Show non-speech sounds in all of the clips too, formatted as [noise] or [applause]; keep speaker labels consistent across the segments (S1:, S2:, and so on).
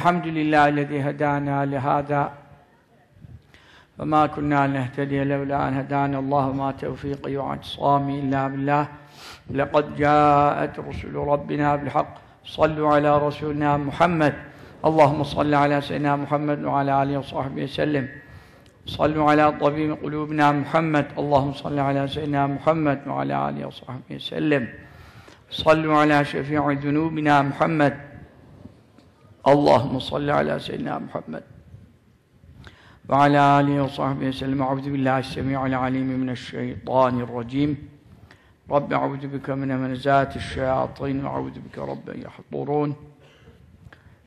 S1: الحمد لله الذي هدانا لهذا وما كنا لنهتدي لولا أن هدانا الله. وما توفيقي واعتصامي إلا بالله. لقد جاءت رسل ربنا بالحق. صلوا على رسولنا محمد. اللهم صل على سيدنا محمد وعلى آله وصحبه وسلم. صلوا على طبيب قلوبنا محمد. اللهم صل على سيدنا محمد وعلى آله وصحبه وسلم. صلوا على شفيع ذنوبنا محمد. اللهم صل على سيدنا محمد وعلى آله وصحبه وسلم. أعوذ بالله السميع العليم من الشيطان الرجيم. رب أعوذ بك من منزات الشياطين. وأعوذ بك رب أن يحضرون.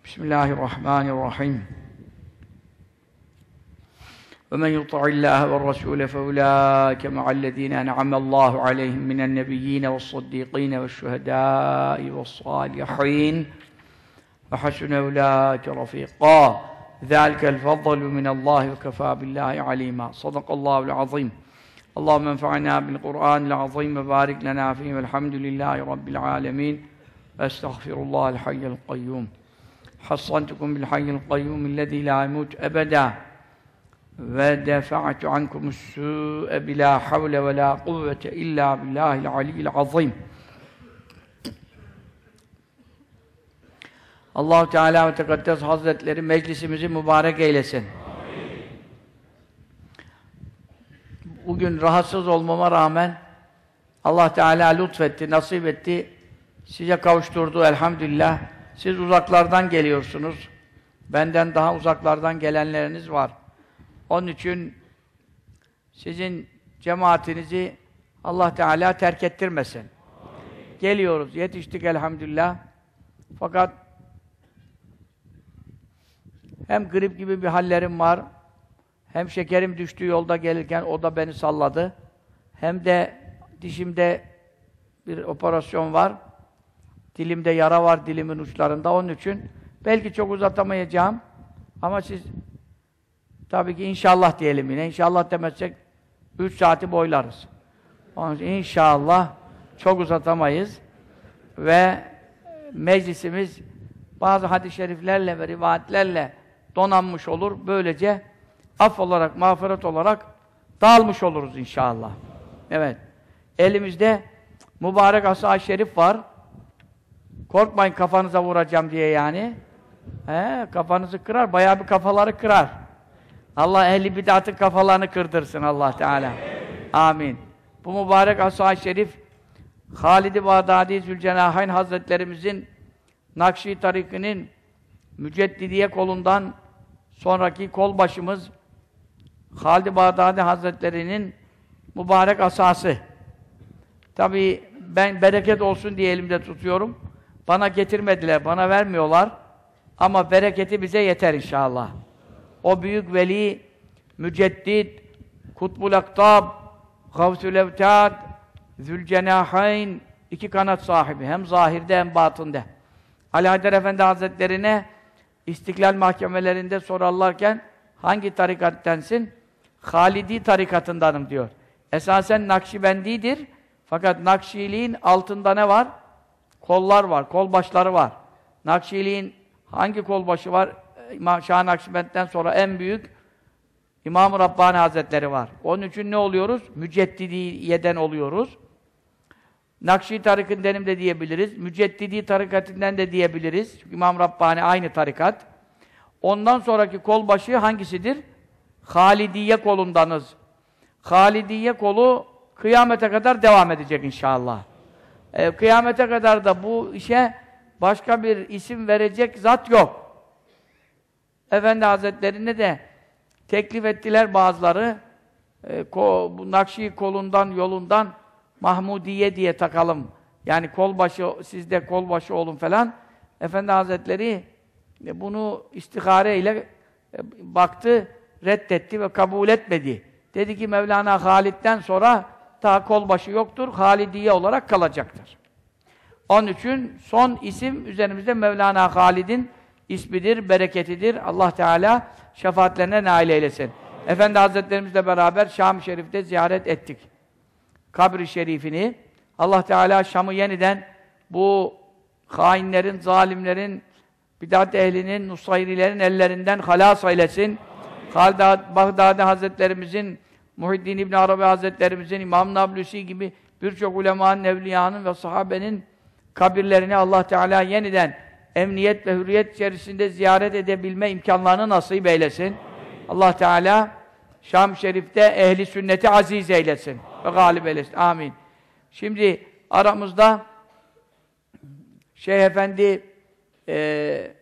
S1: بسم الله الرحمن الرحيم. ومن يطع الله والرسول فأولئك مع الذين أنعم الله عليهم من النبيين والصديقين والشهداء والصالحين. وحسن أولئك رفيقا. ذلك الفضل من الله وكفى بالله عليما. صدق الله العظيم. اللهم انفعنا بالقرآن العظيم وبارك لنا فيه والحمد لله رب العالمين. أستغفر الله الحي القيوم. حصنتكم بالحي القيوم الذي لا يموت أبدا. ودفعت عنكم السوء بلا حول ولا قوة إلا بالله العلي العظيم. Allahu Teala ve Tekaddes Hazretleri meclisimizi mübarek eylesin. Bugün rahatsız olmama rağmen Allah Teala lütfetti, nasip etti. Size kavuşturdu elhamdülillah. Siz uzaklardan geliyorsunuz. Benden daha uzaklardan gelenleriniz var. Onun için sizin cemaatinizi Allah Teala terk ettirmesin. Geliyoruz, yetiştik elhamdülillah. Fakat hem grip gibi bir hallerim var, hem şekerim düştü yolda gelirken o da beni salladı. Hem de dişimde bir operasyon var. Dilimde yara var dilimin uçlarında. Onun için belki çok uzatamayacağım. Ama siz tabii ki inşallah diyelim yine. İnşallah demezsek 3 saati boylarız. Onun için inşallah çok uzatamayız. Ve meclisimiz bazı hadis-i şeriflerle ve rivayetlerle donanmış olur. Böylece af olarak, mağfiret olarak dağılmış oluruz inşallah. Evet. Elimizde mübarek asa şerif var. Korkmayın kafanıza vuracağım diye yani. He, kafanızı kırar, bayağı bir kafaları kırar. Allah ehli bid'atın kafalarını kırdırsın Allah Teala. Amin. Bu mübarek asa şerif Halid-i Bağdadi Zülcenahayn Hazretlerimizin Nakşi tarikinin Müceddidiye kolundan sonraki kol başımız Halid-i Bağdadi Hazretleri'nin mübarek asası. Tabii ben bereket olsun diye elimde tutuyorum. Bana getirmediler, bana vermiyorlar. Ama bereketi bize yeter inşallah. O büyük veli, müceddid, kutbul aktab, gavsül evtad, zülcenahayn, iki kanat sahibi. Hem zahirde hem batında. Ali Haydar Efendi Hazretlerine İstiklal mahkemelerinde sorarlarken hangi tarikattensin? Halidi tarikatındanım diyor. Esasen Nakşibendidir. Fakat Nakşiliğin altında ne var? Kollar var, kol başları var. Nakşiliğin hangi kol başı var? Şah Nakşibend'den sonra en büyük İmam-ı Rabbani Hazretleri var. Onun için ne oluyoruz? Müceddidiyeden oluyoruz. Nakşi tarikındenim de diyebiliriz. Müceddidi tarikatinden de diyebiliriz. Çünkü İmam Rabbani aynı tarikat. Ondan sonraki kol başı hangisidir? Halidiye kolundanız. Halidiye kolu kıyamete kadar devam edecek inşallah. Ee, kıyamete kadar da bu işe başka bir isim verecek zat yok. Efendi Hazretlerine de teklif ettiler bazıları. Ee, ko, bu Nakşi kolundan, yolundan Mahmudiye diye takalım. Yani kolbaşı, siz de kolbaşı olun falan. Efendi Hazretleri e, bunu istihare ile e, baktı, reddetti ve kabul etmedi. Dedi ki Mevlana Halid'den sonra daha kolbaşı yoktur, Halidiye olarak kalacaktır. Onun için son isim üzerimizde Mevlana Halid'in ismidir, bereketidir. Allah Teala şefaatlerine nail eylesin. Efendi Hazretlerimizle beraber Şam-ı Şerif'te ziyaret ettik kabri şerifini Allah Teala Şam'ı yeniden bu hainlerin, zalimlerin Bidat ehlinin, Nusayrilerin ellerinden halas eylesin. Halid Bağdadi Hazretlerimizin, Muhiddin İbn Arabi Hazretlerimizin, İmam Nablusi gibi birçok ulemanın, evliyanın ve sahabenin kabirlerini Allah Teala yeniden emniyet ve hürriyet içerisinde ziyaret edebilme imkanlarını nasip eylesin. Allah Teala Şam Şerif'te ehli sünneti aziz eylesin ve galip eylesin. Amin. Şimdi aramızda Şeyh Efendi e,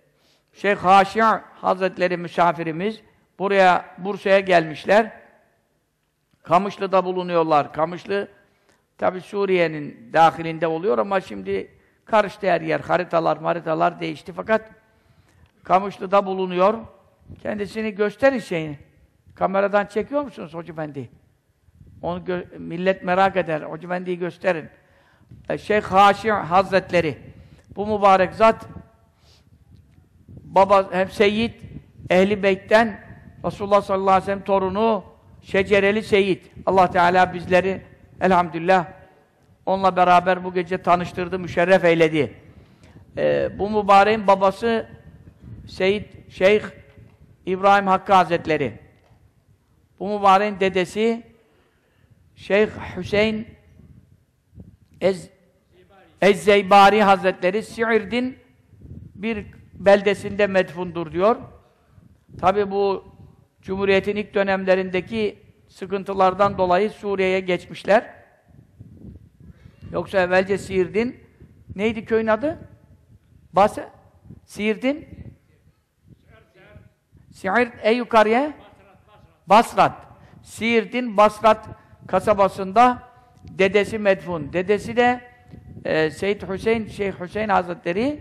S1: Şeyh Haşi Hazretleri misafirimiz buraya Bursa'ya gelmişler. Kamışlı'da bulunuyorlar. Kamışlı tabi Suriye'nin dahilinde oluyor ama şimdi karıştı her yer. Haritalar, maritalar değişti fakat Kamışlı'da bulunuyor. Kendisini gösterin şeyini. Kameradan çekiyor musunuz Hoca Efendi? Onu millet merak eder. Hoca Efendi'yi gösterin. E, Şeyh Haşi Hazretleri bu mübarek zat baba hem Seyyid Ehli Beyt'ten Resulullah sallallahu aleyhi ve sellem torunu Şecereli Seyyid. Allah Teala bizleri elhamdülillah onunla beraber bu gece tanıştırdı, müşerref eyledi. Ee, bu mübareğin babası Seyyid Şeyh İbrahim Hakkı Hazretleri. Bu mübareğin dedesi Şeyh Hüseyin Ez Ez-Zeybari Hazretleri Si'irdin bir beldesinde medfundur diyor. Tabi bu Cumhuriyet'in ilk dönemlerindeki sıkıntılardan dolayı Suriye'ye geçmişler. Yoksa evvelce Siirdin neydi köyün adı? Bas Siirdin Siirt en yukarıya Basrat. Siirdin Basrat kasabasında dedesi medfun. Dedesi de e, Seyyid Hüseyin, Şeyh Hüseyin Hazretleri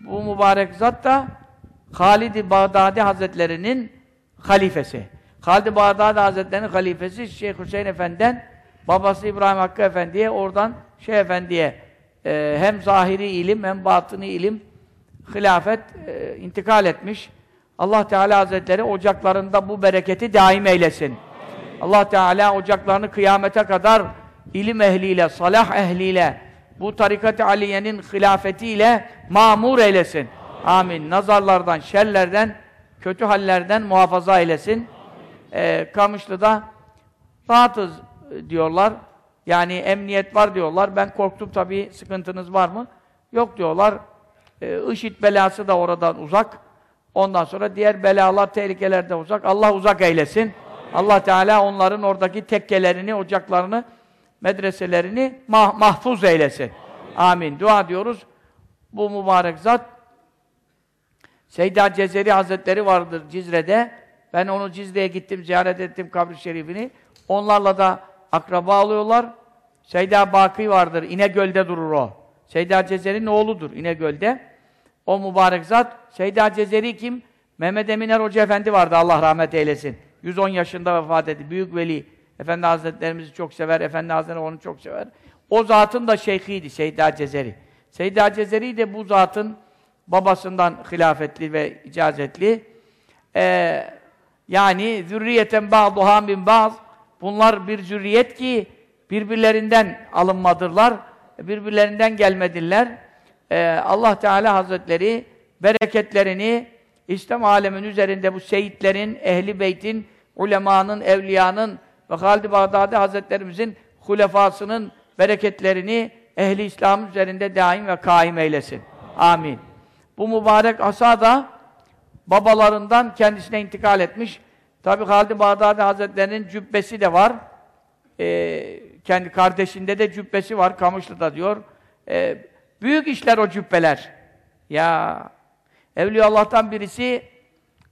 S1: bu mübarek zat da Halid-i Bağdadi Hazretlerinin halifesi. Halid-i Bağdadi Hazretlerinin halifesi Şeyh Hüseyin Efendi'den babası İbrahim Hakkı Efendi'ye oradan Şeyh Efendi'ye e, hem zahiri ilim hem batını ilim hilafet e, intikal etmiş. Allah Teala Hazretleri ocaklarında bu bereketi daim eylesin. Allah Teala ocaklarını kıyamete kadar ilim ehliyle, salah ehliyle, bu tarikat-ı aliyenin hilafetiyle mamur eylesin. Amin. Nazarlardan, şerlerden, kötü hallerden muhafaza eylesin. Ee, Kamışlı'da rahatız diyorlar. Yani emniyet var diyorlar. Ben korktum tabii sıkıntınız var mı? Yok diyorlar. Ee, IŞİD belası da oradan uzak. Ondan sonra diğer belalar, tehlikeler de uzak. Allah uzak eylesin. Allah Teala onların oradaki tekkelerini, ocaklarını, medreselerini mah mahfuz eylesin. Amin. Dua diyoruz. Bu mübarek zat Seyda Cezeri Hazretleri vardır Cizre'de. Ben onu Cizre'ye gittim, ziyaret ettim kabri şerifini. Onlarla da akraba oluyorlar. Seyda Baki vardır, İnegöl'de durur o. Seyda Cezeri'nin oğludur İnegöl'de. O mübarek zat, Seyda Cezeri kim? Mehmet Eminer Hoca Efendi vardı, Allah rahmet eylesin. 110 yaşında vefat etti, büyük veli. Efendi Hazretlerimizi çok sever, Efendi Hazretleri onu çok sever. O zatın da şeyhiydi, Seyda Cezeri. Seyda Cezeri de bu zatın babasından hilafetli ve icazetli. Ee, yani zürriyeten ba'duha min ba'd. Bunlar bir zürriyet ki birbirlerinden alınmadırlar. Birbirlerinden gelmediler. Ee, Allah Teala Hazretleri bereketlerini İslam alemin üzerinde bu seyitlerin, ehli beytin, ulemanın, evliyanın ve Halid-i Bağdadi Hazretlerimizin hulefasının bereketlerini ehli İslam üzerinde daim ve kaim eylesin. Amin. Bu mübarek asa da babalarından kendisine intikal etmiş. Tabi Halid-i Bağdadi Hazretlerinin cübbesi de var. Ee, kendi kardeşinde de cübbesi var, Kamışlı'da diyor. Ee, büyük işler o cübbeler. Ya Evliya Allah'tan birisi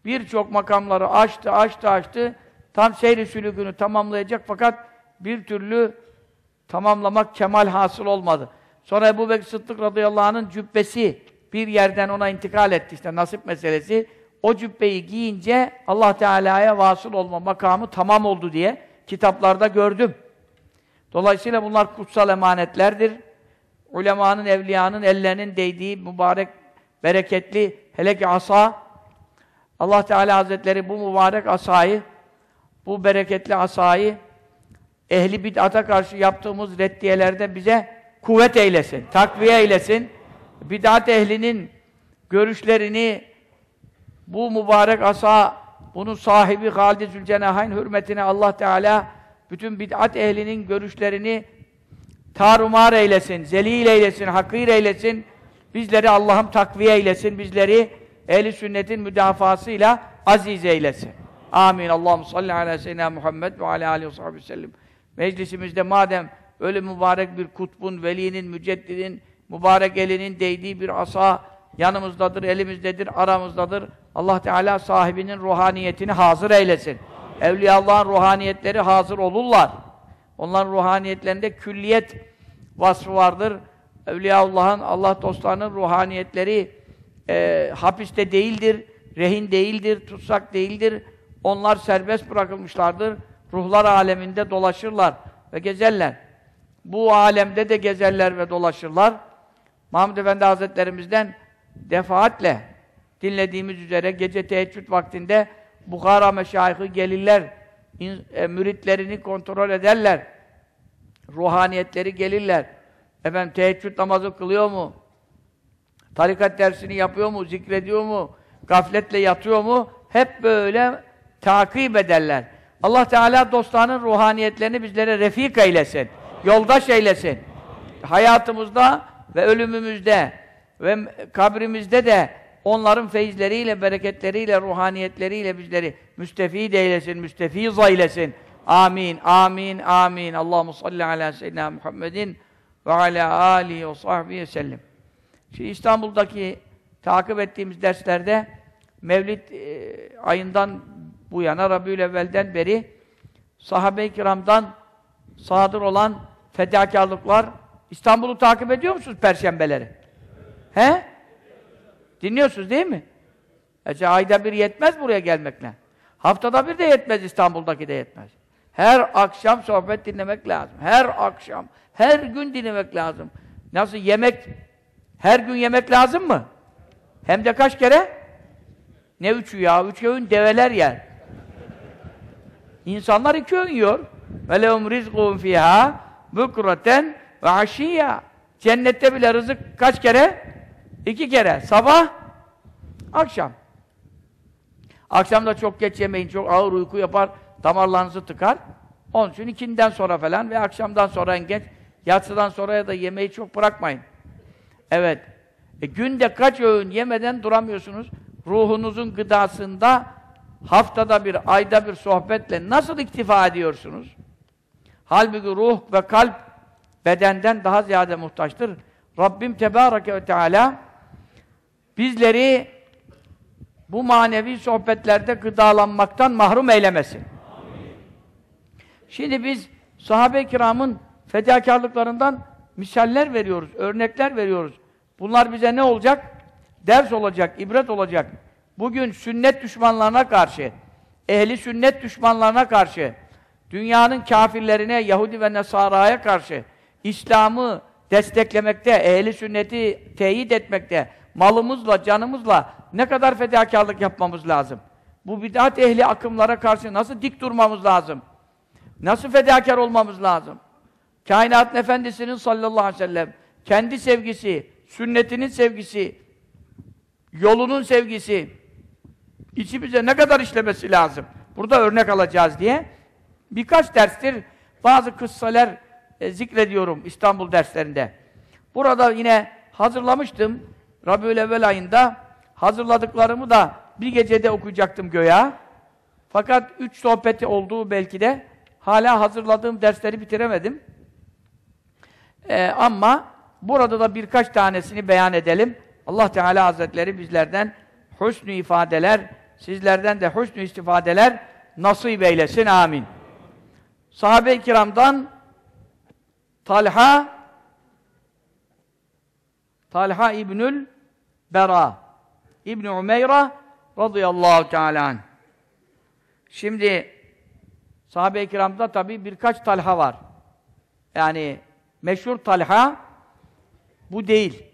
S1: birçok makamları açtı, açtı, açtı. Tam seyri sülükünü tamamlayacak fakat bir türlü tamamlamak kemal hasıl olmadı. Sonra Ebu Bekir Sıddık radıyallahu anh'ın cübbesi bir yerden ona intikal etti işte nasip meselesi. O cübbeyi giyince Allah Teala'ya vasıl olma makamı tamam oldu diye kitaplarda gördüm. Dolayısıyla bunlar kutsal emanetlerdir. Ulemanın, evliyanın ellerinin değdiği mübarek, bereketli hele ki asa Allah Teala Hazretleri bu mübarek asayı bu bereketli asayı ehli bid'ata karşı yaptığımız reddiyelerde bize kuvvet eylesin, takviye eylesin. Bid'at ehlinin görüşlerini bu mübarek asa, bunun sahibi Halid-i Zülcenahayn hürmetine Allah Teala bütün bid'at ehlinin görüşlerini tarumar eylesin, zelil eylesin, hakir eylesin. Bizleri Allah'ım takviye eylesin, bizleri ehli sünnetin müdafasıyla aziz eylesin. Amin. Allahu salli ala seyyidina Muhammed ve ala alihi ve sellem. Meclisimizde madem öyle mübarek bir kutbun, velinin, müceddidin, mübarek elinin değdiği bir asa yanımızdadır, elimizdedir, aramızdadır. Allah Teala sahibinin ruhaniyetini hazır eylesin. Evliyaullah'ın ruhaniyetleri hazır olurlar. Onların ruhaniyetlerinde külliyet vasfı vardır. Evliyaullah'ın, Allah dostlarının ruhaniyetleri e, hapiste değildir, rehin değildir, tutsak değildir. Onlar serbest bırakılmışlardır. Ruhlar aleminde dolaşırlar ve gezerler. Bu alemde de gezerler ve dolaşırlar. Mahmud Efendi Hazretlerimizden defaatle dinlediğimiz üzere gece teheccüd vaktinde Bukhara meşayihı gelirler, e, müritlerini kontrol ederler, ruhaniyetleri gelirler. Efendim teheccüd namazı kılıyor mu? Tarikat dersini yapıyor mu? Zikrediyor mu? Gafletle yatıyor mu? Hep böyle takip ederler. Allah Teala dostlarının ruhaniyetlerini bizlere refik eylesin. Yoldaş eylesin. Hayatımızda ve ölümümüzde ve kabrimizde de onların feyizleriyle, bereketleriyle, ruhaniyetleriyle bizleri müstefid eylesin, müstefiz eylesin. Amin, amin, amin. Allahu salli ala seyyidina Muhammedin ve ala alihi ve sahbihi sellem. Şimdi İstanbul'daki takip ettiğimiz derslerde Mevlid e, ayından bu yana Rabiül evvelden beri sahabe-i kiramdan sadır olan fedakarlıklar İstanbul'u takip ediyor musunuz perşembeleri? He? Dinliyorsunuz değil mi? E, ayda bir yetmez buraya gelmekle. Haftada bir de yetmez İstanbul'daki de yetmez. Her akşam sohbet dinlemek lazım. Her akşam, her gün dinlemek lazım. Nasıl yemek, her gün yemek lazım mı? Hem de kaç kere? Ne üçü ya? Üç öğün develer yer. İnsanlar iki öğün yiyor. Rizqun fiha bukraten ve aşiyya. Cennette bile rızık kaç kere? İki kere. Sabah, akşam. Akşam da çok geç yemeyin, çok ağır uyku yapar, damarlarınızı tıkar. Onun için ikinden sonra falan ve akşamdan sonra en geç, yatsıdan sonra ya da yemeği çok bırakmayın. Evet. E, günde kaç öğün yemeden duramıyorsunuz? Ruhunuzun gıdasında haftada bir, ayda bir sohbetle nasıl iktifa ediyorsunuz? Halbuki ruh ve kalp bedenden daha ziyade muhtaçtır. Rabbim Tebareke ve Teala bizleri bu manevi sohbetlerde gıdalanmaktan mahrum eylemesin. Amin. Şimdi biz sahabe-i kiramın fedakarlıklarından misaller veriyoruz, örnekler veriyoruz. Bunlar bize ne olacak? Ders olacak, ibret olacak. Bugün sünnet düşmanlarına karşı, ehli sünnet düşmanlarına karşı, dünyanın kafirlerine, Yahudi ve Nesara'ya karşı İslam'ı desteklemekte, ehli sünneti teyit etmekte, malımızla, canımızla ne kadar fedakarlık yapmamız lazım? Bu bid'at ehli akımlara karşı nasıl dik durmamız lazım? Nasıl fedakar olmamız lazım? Kainatın Efendisi'nin sallallahu aleyhi ve sellem kendi sevgisi, sünnetinin sevgisi, yolunun sevgisi içimize ne kadar işlemesi lazım? Burada örnek alacağız diye birkaç derstir bazı kıssalar e, zikrediyorum İstanbul derslerinde. Burada yine hazırlamıştım. Rabiül evvel ayında hazırladıklarımı da bir gecede okuyacaktım göya. Fakat üç sohbeti olduğu belki de hala hazırladığım dersleri bitiremedim. Ee, ama burada da birkaç tanesini beyan edelim. Allah Teala Hazretleri bizlerden husnü ifadeler, sizlerden de husnü istifadeler nasip eylesin. Amin. Sahabe-i kiramdan Talha Talha İbnül Bera İbn Umeyra radıyallahu teala. Şimdi sahabe-i kiramda tabi birkaç Talha var. Yani meşhur Talha bu değil.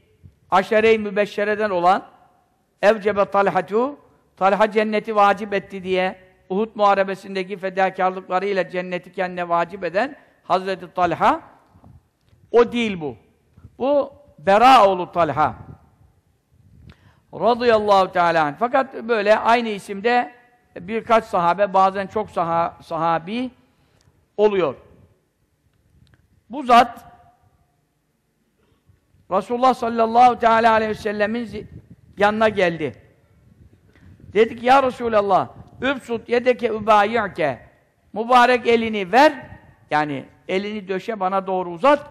S1: Aşere-i mübeşşereden olan Evcebe Talhatu Talha cenneti vacip etti diye Uhud muharebesindeki fedakarlıklarıyla cenneti kendine vacip eden Hazreti Talha o değil bu. Bu Bera oğlu Talha. radıyallahu teala. Fakat böyle aynı isimde birkaç sahabe, bazen çok saha, sahabi oluyor. Bu zat Resulullah sallallahu teala aleyhi ve sellemin yanına geldi. Dedi ki ya Resulallah übsut yedeke übayi'ke mübarek elini ver yani elini döşe bana doğru uzat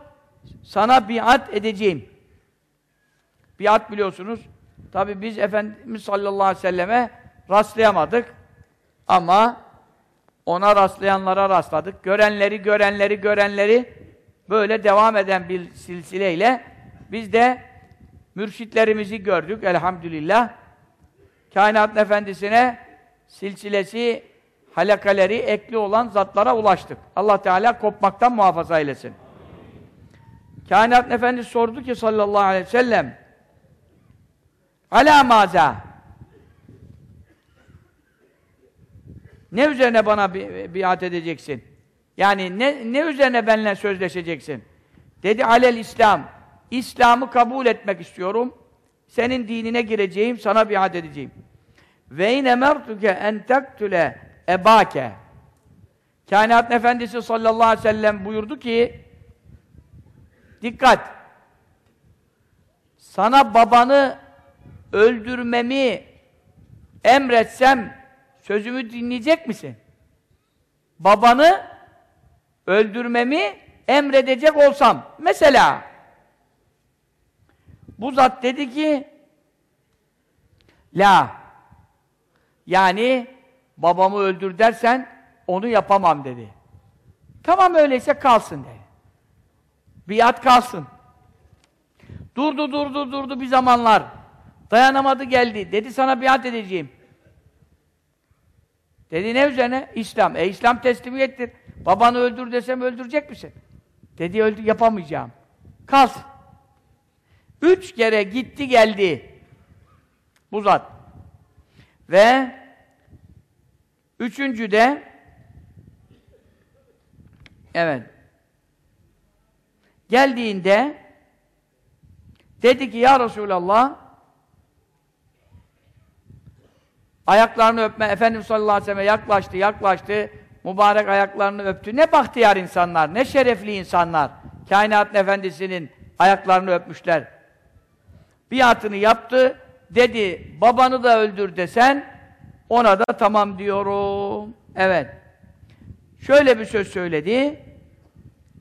S1: sana biat edeceğim. Biat biliyorsunuz tabi biz Efendimiz sallallahu aleyhi ve selleme rastlayamadık ama ona rastlayanlara rastladık. Görenleri, görenleri, görenleri böyle devam eden bir silsileyle biz de mürşitlerimizi gördük elhamdülillah. Kainat Efendisi'ne silsilesi, halakaleri ekli olan zatlara ulaştık. Allah Teala kopmaktan muhafaza eylesin. Kainat Efendisi sordu ki sallallahu aleyhi ve sellem Ala maza Ne üzerine bana bi biat edeceksin? Yani ne, ne üzerine benimle sözleşeceksin? Dedi alel İslam. İslam'ı kabul etmek istiyorum. Senin dinine gireceğim, sana biat edeceğim. Ve in emertuke en tektüle ebake. Kainat Efendisi sallallahu aleyhi ve sellem buyurdu ki dikkat sana babanı öldürmemi emretsem sözümü dinleyecek misin? Babanı öldürmemi emredecek olsam mesela bu zat dedi ki La yani babamı öldür dersen onu yapamam dedi. Tamam öyleyse kalsın dedi. Biat kalsın. Durdu durdu durdu bir zamanlar. Dayanamadı geldi. Dedi sana biat edeceğim. Dedi ne üzerine? İslam. E İslam teslimiyettir. Babanı öldür desem öldürecek misin? Dedi öldü yapamayacağım. Kalsın. Üç kere gitti geldi. Bu zat. Ve üçüncü de evet. Geldiğinde dedi ki ya Resulallah ayaklarını öpme. Efendimiz sallallahu aleyhi ve sellem yaklaştı yaklaştı. Mübarek ayaklarını öptü. Ne bahtiyar insanlar ne şerefli insanlar. Kainatın efendisinin ayaklarını öpmüşler biatını yaptı dedi babanı da öldür desen ona da tamam diyorum. Evet. Şöyle bir söz söyledi.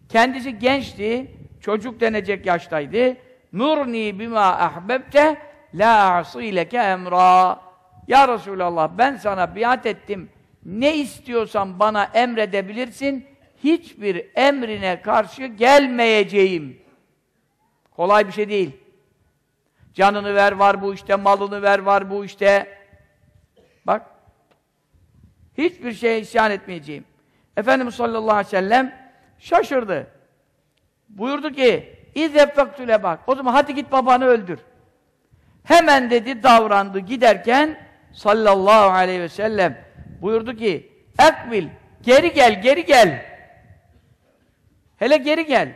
S1: Kendisi gençti. Çocuk denecek yaştaydı. Nurni bima ahbebte la asileke emra. Ya Resulallah ben sana biat ettim. Ne istiyorsan bana emredebilirsin. Hiçbir emrine karşı gelmeyeceğim. Kolay bir şey değil. Canını ver var bu işte, malını ver var bu işte. Bak. Hiçbir şeye isyan etmeyeceğim. Efendimiz sallallahu aleyhi ve sellem şaşırdı. Buyurdu ki İzzeffektüle bak. O zaman hadi git babanı öldür. Hemen dedi davrandı giderken sallallahu aleyhi ve sellem buyurdu ki Ekbil geri gel geri gel. Hele geri gel.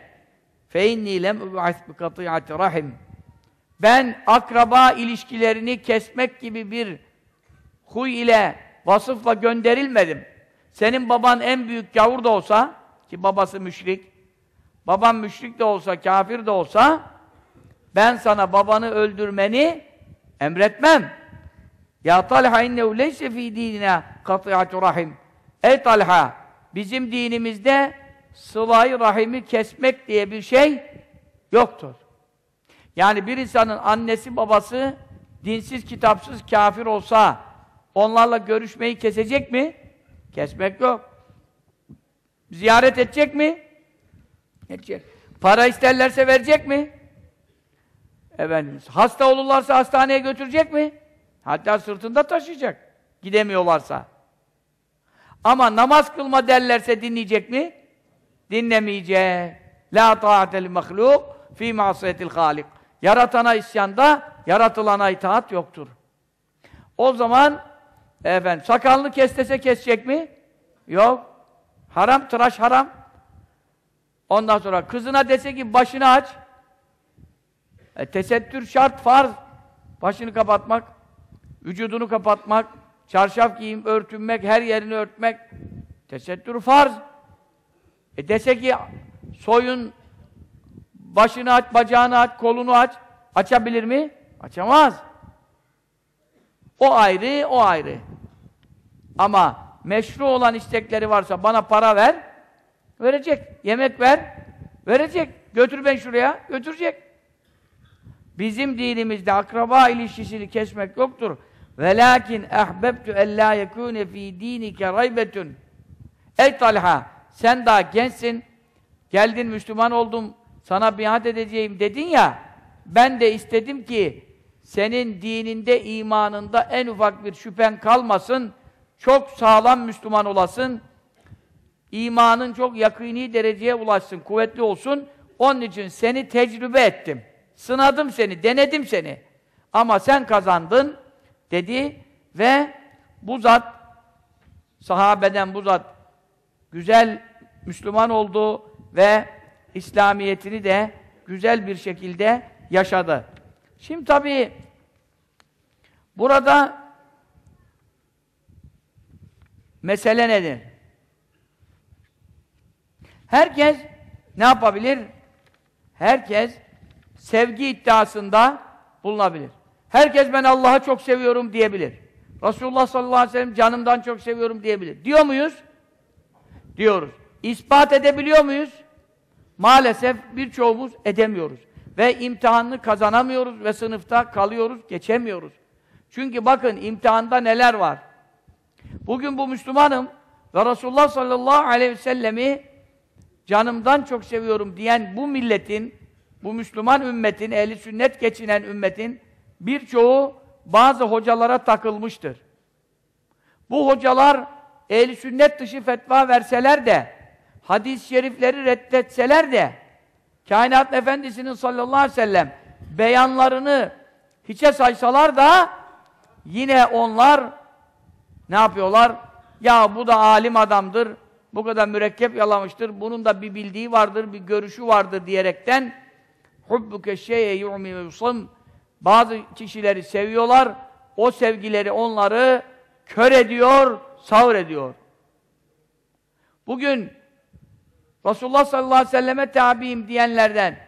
S1: Fe inni lem ub'as bi. Ben akraba ilişkilerini kesmek gibi bir huy ile, vasıfla gönderilmedim. Senin baban en büyük gavur da olsa, ki babası müşrik, baban müşrik de olsa, kafir de olsa, ben sana babanı öldürmeni emretmem. Ya Talha innehu leyse fî dinina katî'atu rahim. Ey Talha, bizim dinimizde sılayı rahimi kesmek diye bir şey yoktur. Yani bir insanın annesi babası dinsiz, kitapsız, kafir olsa onlarla görüşmeyi kesecek mi? Kesmek yok. Ziyaret edecek mi? Edecek. Para isterlerse verecek mi? Efendimiz. Hasta olurlarsa hastaneye götürecek mi? Hatta sırtında taşıyacak. Gidemiyorlarsa. Ama namaz kılma derlerse dinleyecek mi? Dinlemeyecek. La ta'atel mahluk fi masiyetil halik. Yaratana isyanda, yaratılana itaat yoktur. O zaman efendim sakalını kestese kesecek mi? Yok. Haram, tıraş haram. Ondan sonra kızına dese ki başını aç. E, tesettür şart, farz. başını kapatmak, vücudunu kapatmak, çarşaf giyim, örtünmek, her yerini örtmek, tesettür farz. E dese ki soyun, başını aç, bacağını aç, kolunu aç, açabilir mi? Açamaz. O ayrı, o ayrı. Ama meşru olan istekleri varsa bana para ver, verecek. Yemek ver, verecek. Götür ben şuraya, götürecek. Bizim dinimizde akraba ilişkisini kesmek yoktur. Velakin ahbebtu en la yekune fi dinike raybetun. Ey Talha, sen daha gençsin. Geldin Müslüman oldum. Sana biat edeceğim dedin ya. Ben de istedim ki senin dininde, imanında en ufak bir şüphen kalmasın. Çok sağlam Müslüman olasın. İmanın çok yakini dereceye ulaşsın, kuvvetli olsun. Onun için seni tecrübe ettim. Sınadım seni, denedim seni. Ama sen kazandın dedi ve bu zat sahabeden bu zat güzel Müslüman oldu ve İslamiyetini de güzel bir şekilde yaşadı. Şimdi tabii burada mesele nedir? Herkes ne yapabilir? Herkes sevgi iddiasında bulunabilir. Herkes ben Allah'ı çok seviyorum diyebilir. Resulullah sallallahu aleyhi ve sellem canımdan çok seviyorum diyebilir. Diyor muyuz? Diyoruz. İspat edebiliyor muyuz? Maalesef birçoğumuz edemiyoruz. Ve imtihanını kazanamıyoruz ve sınıfta kalıyoruz, geçemiyoruz. Çünkü bakın imtihanda neler var. Bugün bu Müslümanım ve Resulullah sallallahu aleyhi ve sellemi canımdan çok seviyorum diyen bu milletin, bu Müslüman ümmetin, ehli sünnet geçinen ümmetin birçoğu bazı hocalara takılmıştır. Bu hocalar ehli sünnet dışı fetva verseler de, hadis-i şerifleri reddetseler de, kainat efendisinin sallallahu aleyhi ve sellem beyanlarını hiçe saysalar da yine onlar ne yapıyorlar? Ya bu da alim adamdır, bu kadar mürekkep yalamıştır, bunun da bir bildiği vardır, bir görüşü vardır diyerekten hubbuke şey'e yu'mi ve bazı kişileri seviyorlar, o sevgileri onları kör ediyor, sağır ediyor. Bugün Resulullah sallallahu aleyhi ve selleme tabiyim diyenlerden,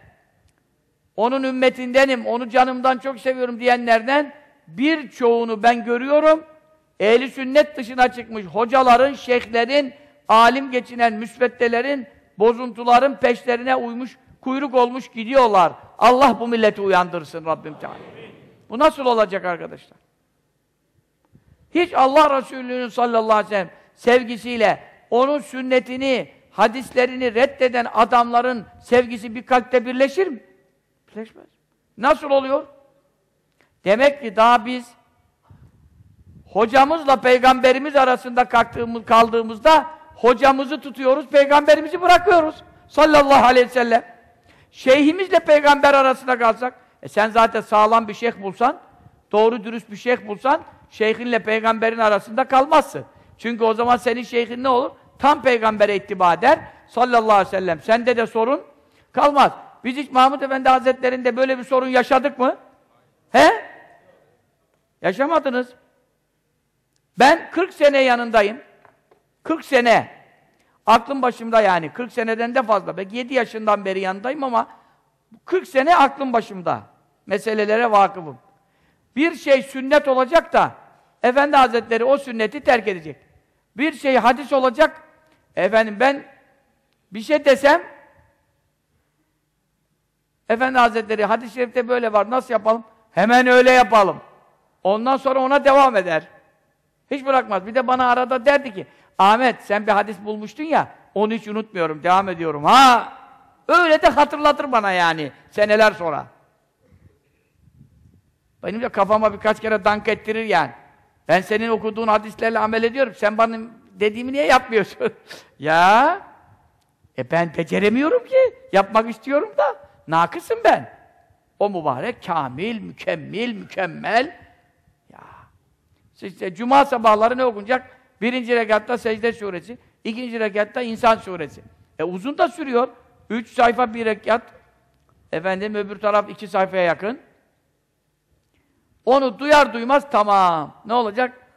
S1: onun ümmetindenim, onu canımdan çok seviyorum diyenlerden birçoğunu ben görüyorum, ehli sünnet dışına çıkmış hocaların, şeyhlerin, alim geçinen müsveddelerin, bozuntuların peşlerine uymuş, kuyruk olmuş gidiyorlar. Allah bu milleti uyandırsın Rabbim Teala. Bu nasıl olacak arkadaşlar? Hiç Allah Resulü'nün sallallahu aleyhi ve sellem sevgisiyle onun sünnetini, hadislerini reddeden adamların sevgisi bir kalpte birleşir mi? Birleşmez. Nasıl oluyor? Demek ki daha biz hocamızla peygamberimiz arasında kaldığımızda hocamızı tutuyoruz, peygamberimizi bırakıyoruz. Sallallahu aleyhi ve sellem. Şeyhimizle peygamber arasında kalsak, e sen zaten sağlam bir şeyh bulsan, doğru dürüst bir şeyh bulsan, şeyhinle peygamberin arasında kalmazsın. Çünkü o zaman senin şeyhin ne olur? Tam peygambere ittiba eder. Sallallahu aleyhi ve sellem. Sende de sorun kalmaz. Biz hiç Mahmud Efendi Hazretleri'nde böyle bir sorun yaşadık mı? He? Yaşamadınız. Ben 40 sene yanındayım. 40 sene. Aklım başımda yani. 40 seneden de fazla. Belki 7 yaşından beri yanındayım ama 40 sene aklım başımda. Meselelere vakıfım. Bir şey sünnet olacak da Efendi Hazretleri o sünneti terk edecek. Bir şey hadis olacak. Efendim ben bir şey desem Efendi Hazretleri hadis-i şerifte böyle var. Nasıl yapalım? Hemen öyle yapalım. Ondan sonra ona devam eder. Hiç bırakmaz. Bir de bana arada derdi ki Ahmet sen bir hadis bulmuştun ya onu hiç unutmuyorum. Devam ediyorum. Ha öyle de hatırlatır bana yani seneler sonra. Benim de kafama birkaç kere dank ettirir yani. Ben senin okuduğun hadislerle amel ediyorum. Sen bana dediğimi niye yapmıyorsun? [laughs] ya e ben beceremiyorum ki. Yapmak istiyorum da. Nakısım ben. O mübarek kamil, mükemmel, mükemmel. Ya. İşte cuma sabahları ne okunacak? Birinci rekatta secde suresi, ikinci rekatta insan suresi. E uzun da sürüyor. Üç sayfa bir rekat. Efendim öbür taraf iki sayfaya yakın. Onu duyar duymaz tamam. Ne olacak?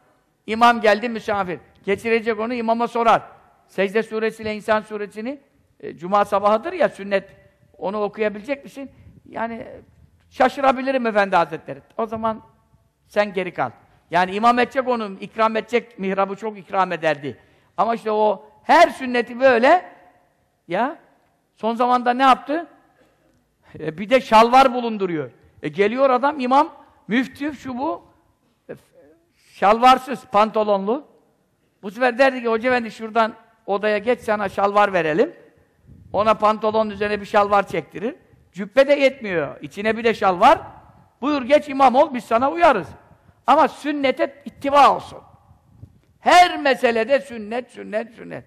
S1: İmam geldi misafir. Geçirecek onu imama sorar. Secde suresiyle insan suresini e, cuma sabahıdır ya sünnet. Onu okuyabilecek misin? Yani e, şaşırabilirim efendi hazretleri. O zaman sen geri kal. Yani imam edecek onu, ikram edecek, mihrabı çok ikram ederdi. Ama işte o her sünneti böyle ya son zamanda ne yaptı? E, bir de şalvar bulunduruyor. E, geliyor adam imam, müftü şu bu e, şalvarsız, pantolonlu. Bu sefer derdi ki hoca efendi şuradan odaya geç sana şalvar verelim. Ona pantolonun üzerine bir şalvar çektirir. Cübbe de yetmiyor. İçine bir de şalvar. Buyur geç imam ol biz sana uyarız. Ama sünnete ittiba olsun. Her meselede sünnet, sünnet, sünnet.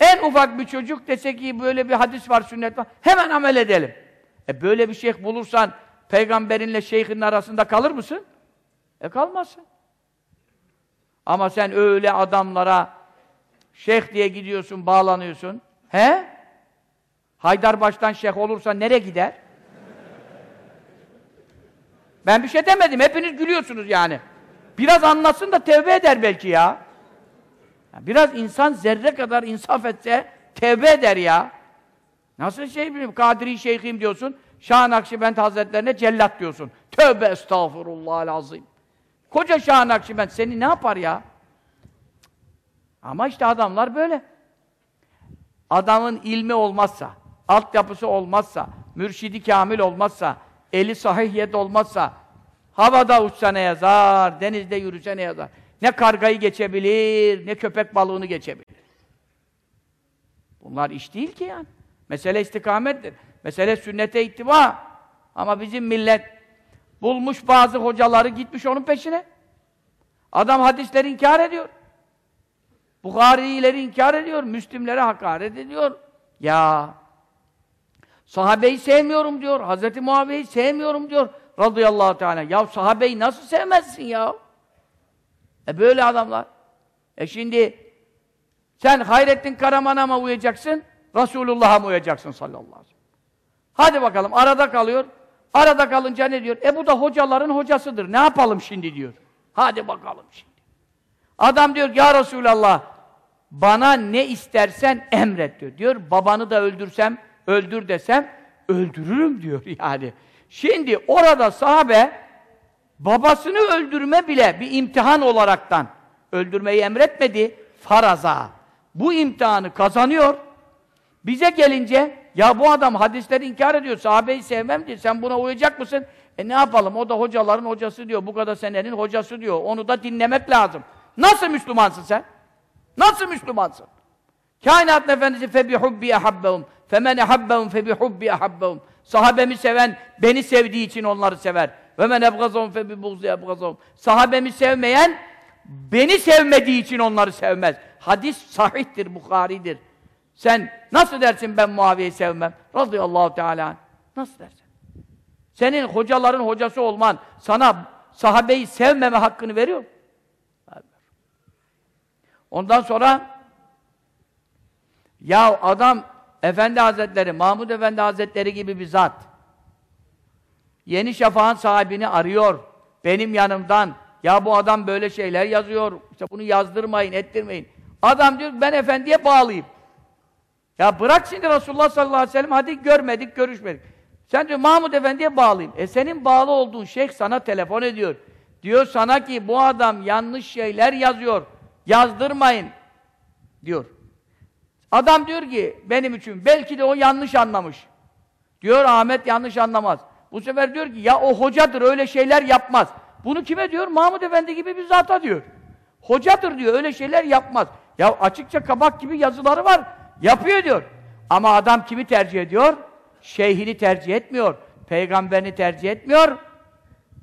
S1: En ufak bir çocuk dese ki böyle bir hadis var, sünnet var, hemen amel edelim. E böyle bir şeyh bulursan, peygamberinle şeyhin arasında kalır mısın? E kalmazsın. Ama sen öyle adamlara şeyh diye gidiyorsun, bağlanıyorsun. He? Haydarbaş'tan şeyh olursa nereye gider? Ben bir şey demedim, hepiniz gülüyorsunuz yani. Biraz anlasın da tevbe eder belki ya. Biraz insan zerre kadar insaf etse tevbe eder ya. Nasıl şey bileyim, Kadiri Şeyhim diyorsun, Şah Nakşibend Hazretlerine cellat diyorsun. Tövbe estağfurullah azim. Koca Şah Nakşibend seni ne yapar ya? Ama işte adamlar böyle. Adamın ilmi olmazsa, altyapısı olmazsa, mürşidi kamil olmazsa, eli sahihiyet olmazsa, havada uçsa ne yazar, denizde yürüse ne yazar? Ne kargayı geçebilir, ne köpek balığını geçebilir. Bunlar iş değil ki yani. Mesele istikamettir. Mesele sünnete ittiba. Ama bizim millet bulmuş bazı hocaları gitmiş onun peşine. Adam hadisleri inkar ediyor. Bukhari'leri inkar ediyor, Müslimlere hakaret ediyor. Ya sahabeyi sevmiyorum diyor, Hazreti Muaviye'yi sevmiyorum diyor radıyallahu teala. Ya sahabeyi nasıl sevmezsin ya? E böyle adamlar. E şimdi sen Hayrettin Karaman'a mı uyacaksın, Resulullah'a mı uyacaksın sallallahu aleyhi ve sellem? Hadi bakalım, arada kalıyor. Arada kalınca ne diyor? E bu da hocaların hocasıdır. Ne yapalım şimdi diyor. Hadi bakalım şimdi. Adam diyor ya Resulallah bana ne istersen emret diyor. Diyor babanı da öldürsem, öldür desem öldürürüm [laughs] diyor yani. Şimdi orada sahabe babasını öldürme bile bir imtihan olaraktan öldürmeyi emretmedi faraza. Bu imtihanı kazanıyor. Bize gelince ya bu adam hadisleri inkar ediyor, sahabeyi sevmem diyor. Sen buna uyacak mısın? E ne yapalım? O da hocaların hocası diyor. Bu kadar senenin hocası diyor. Onu da dinlemek lazım. Nasıl Müslümansın sen? Nasıl Müslümansın? Kainat Efendisi febihubbi ehabbehum femen ehabbehum febihubbi ehabbehum Sahabemi seven beni sevdiği için onları sever. Ve men ebgazahum fe bi buğzi ebgazahum. Sahabemi sevmeyen beni sevmediği için onları sevmez. Hadis sahihtir, Bukhari'dir. Sen nasıl dersin ben Muaviye'yi sevmem? Radıyallahu teala. Nasıl dersin? Senin hocaların hocası olman sana sahabeyi sevmeme hakkını veriyor mu? Ondan sonra ya adam Efendi Hazretleri, Mahmud Efendi Hazretleri gibi bir zat Yeni Şafak'ın sahibini arıyor. Benim yanımdan. Ya bu adam böyle şeyler yazıyor. İşte bunu yazdırmayın, ettirmeyin. Adam diyor ben efendiye bağlıyım. Ya bırak şimdi Resulullah sallallahu aleyhi ve sellem hadi görmedik, görüşmedik. Sen diyor Mahmud Efendi'ye bağlıyım. E senin bağlı olduğun şeyh sana telefon ediyor. Diyor sana ki bu adam yanlış şeyler yazıyor. Yazdırmayın. Diyor. Adam diyor ki benim için belki de o yanlış anlamış. Diyor Ahmet yanlış anlamaz. Bu sefer diyor ki ya o hocadır öyle şeyler yapmaz. Bunu kime diyor? Mahmud Efendi gibi bir zata diyor. Hocadır diyor öyle şeyler yapmaz. Ya açıkça kabak gibi yazıları var. Yapıyor diyor. Ama adam kimi tercih ediyor? Şeyhini tercih etmiyor. Peygamberini tercih etmiyor.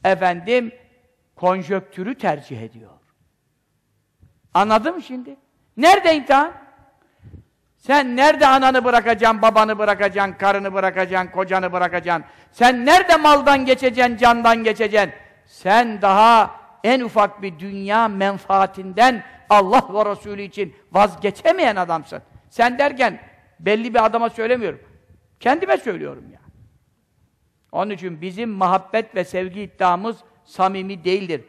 S1: Efendim konjöktürü tercih ediyor. Anladın mı şimdi? Nerede imtihan? Sen nerede ananı bırakacaksın, babanı bırakacaksın, karını bırakacaksın, kocanı bırakacaksın? Sen nerede maldan geçeceksin, candan geçeceksin? Sen daha en ufak bir dünya menfaatinden Allah ve Resulü için vazgeçemeyen adamsın. Sen derken belli bir adama söylemiyorum. Kendime söylüyorum ya. Onun için bizim muhabbet ve sevgi iddiamız samimi değildir.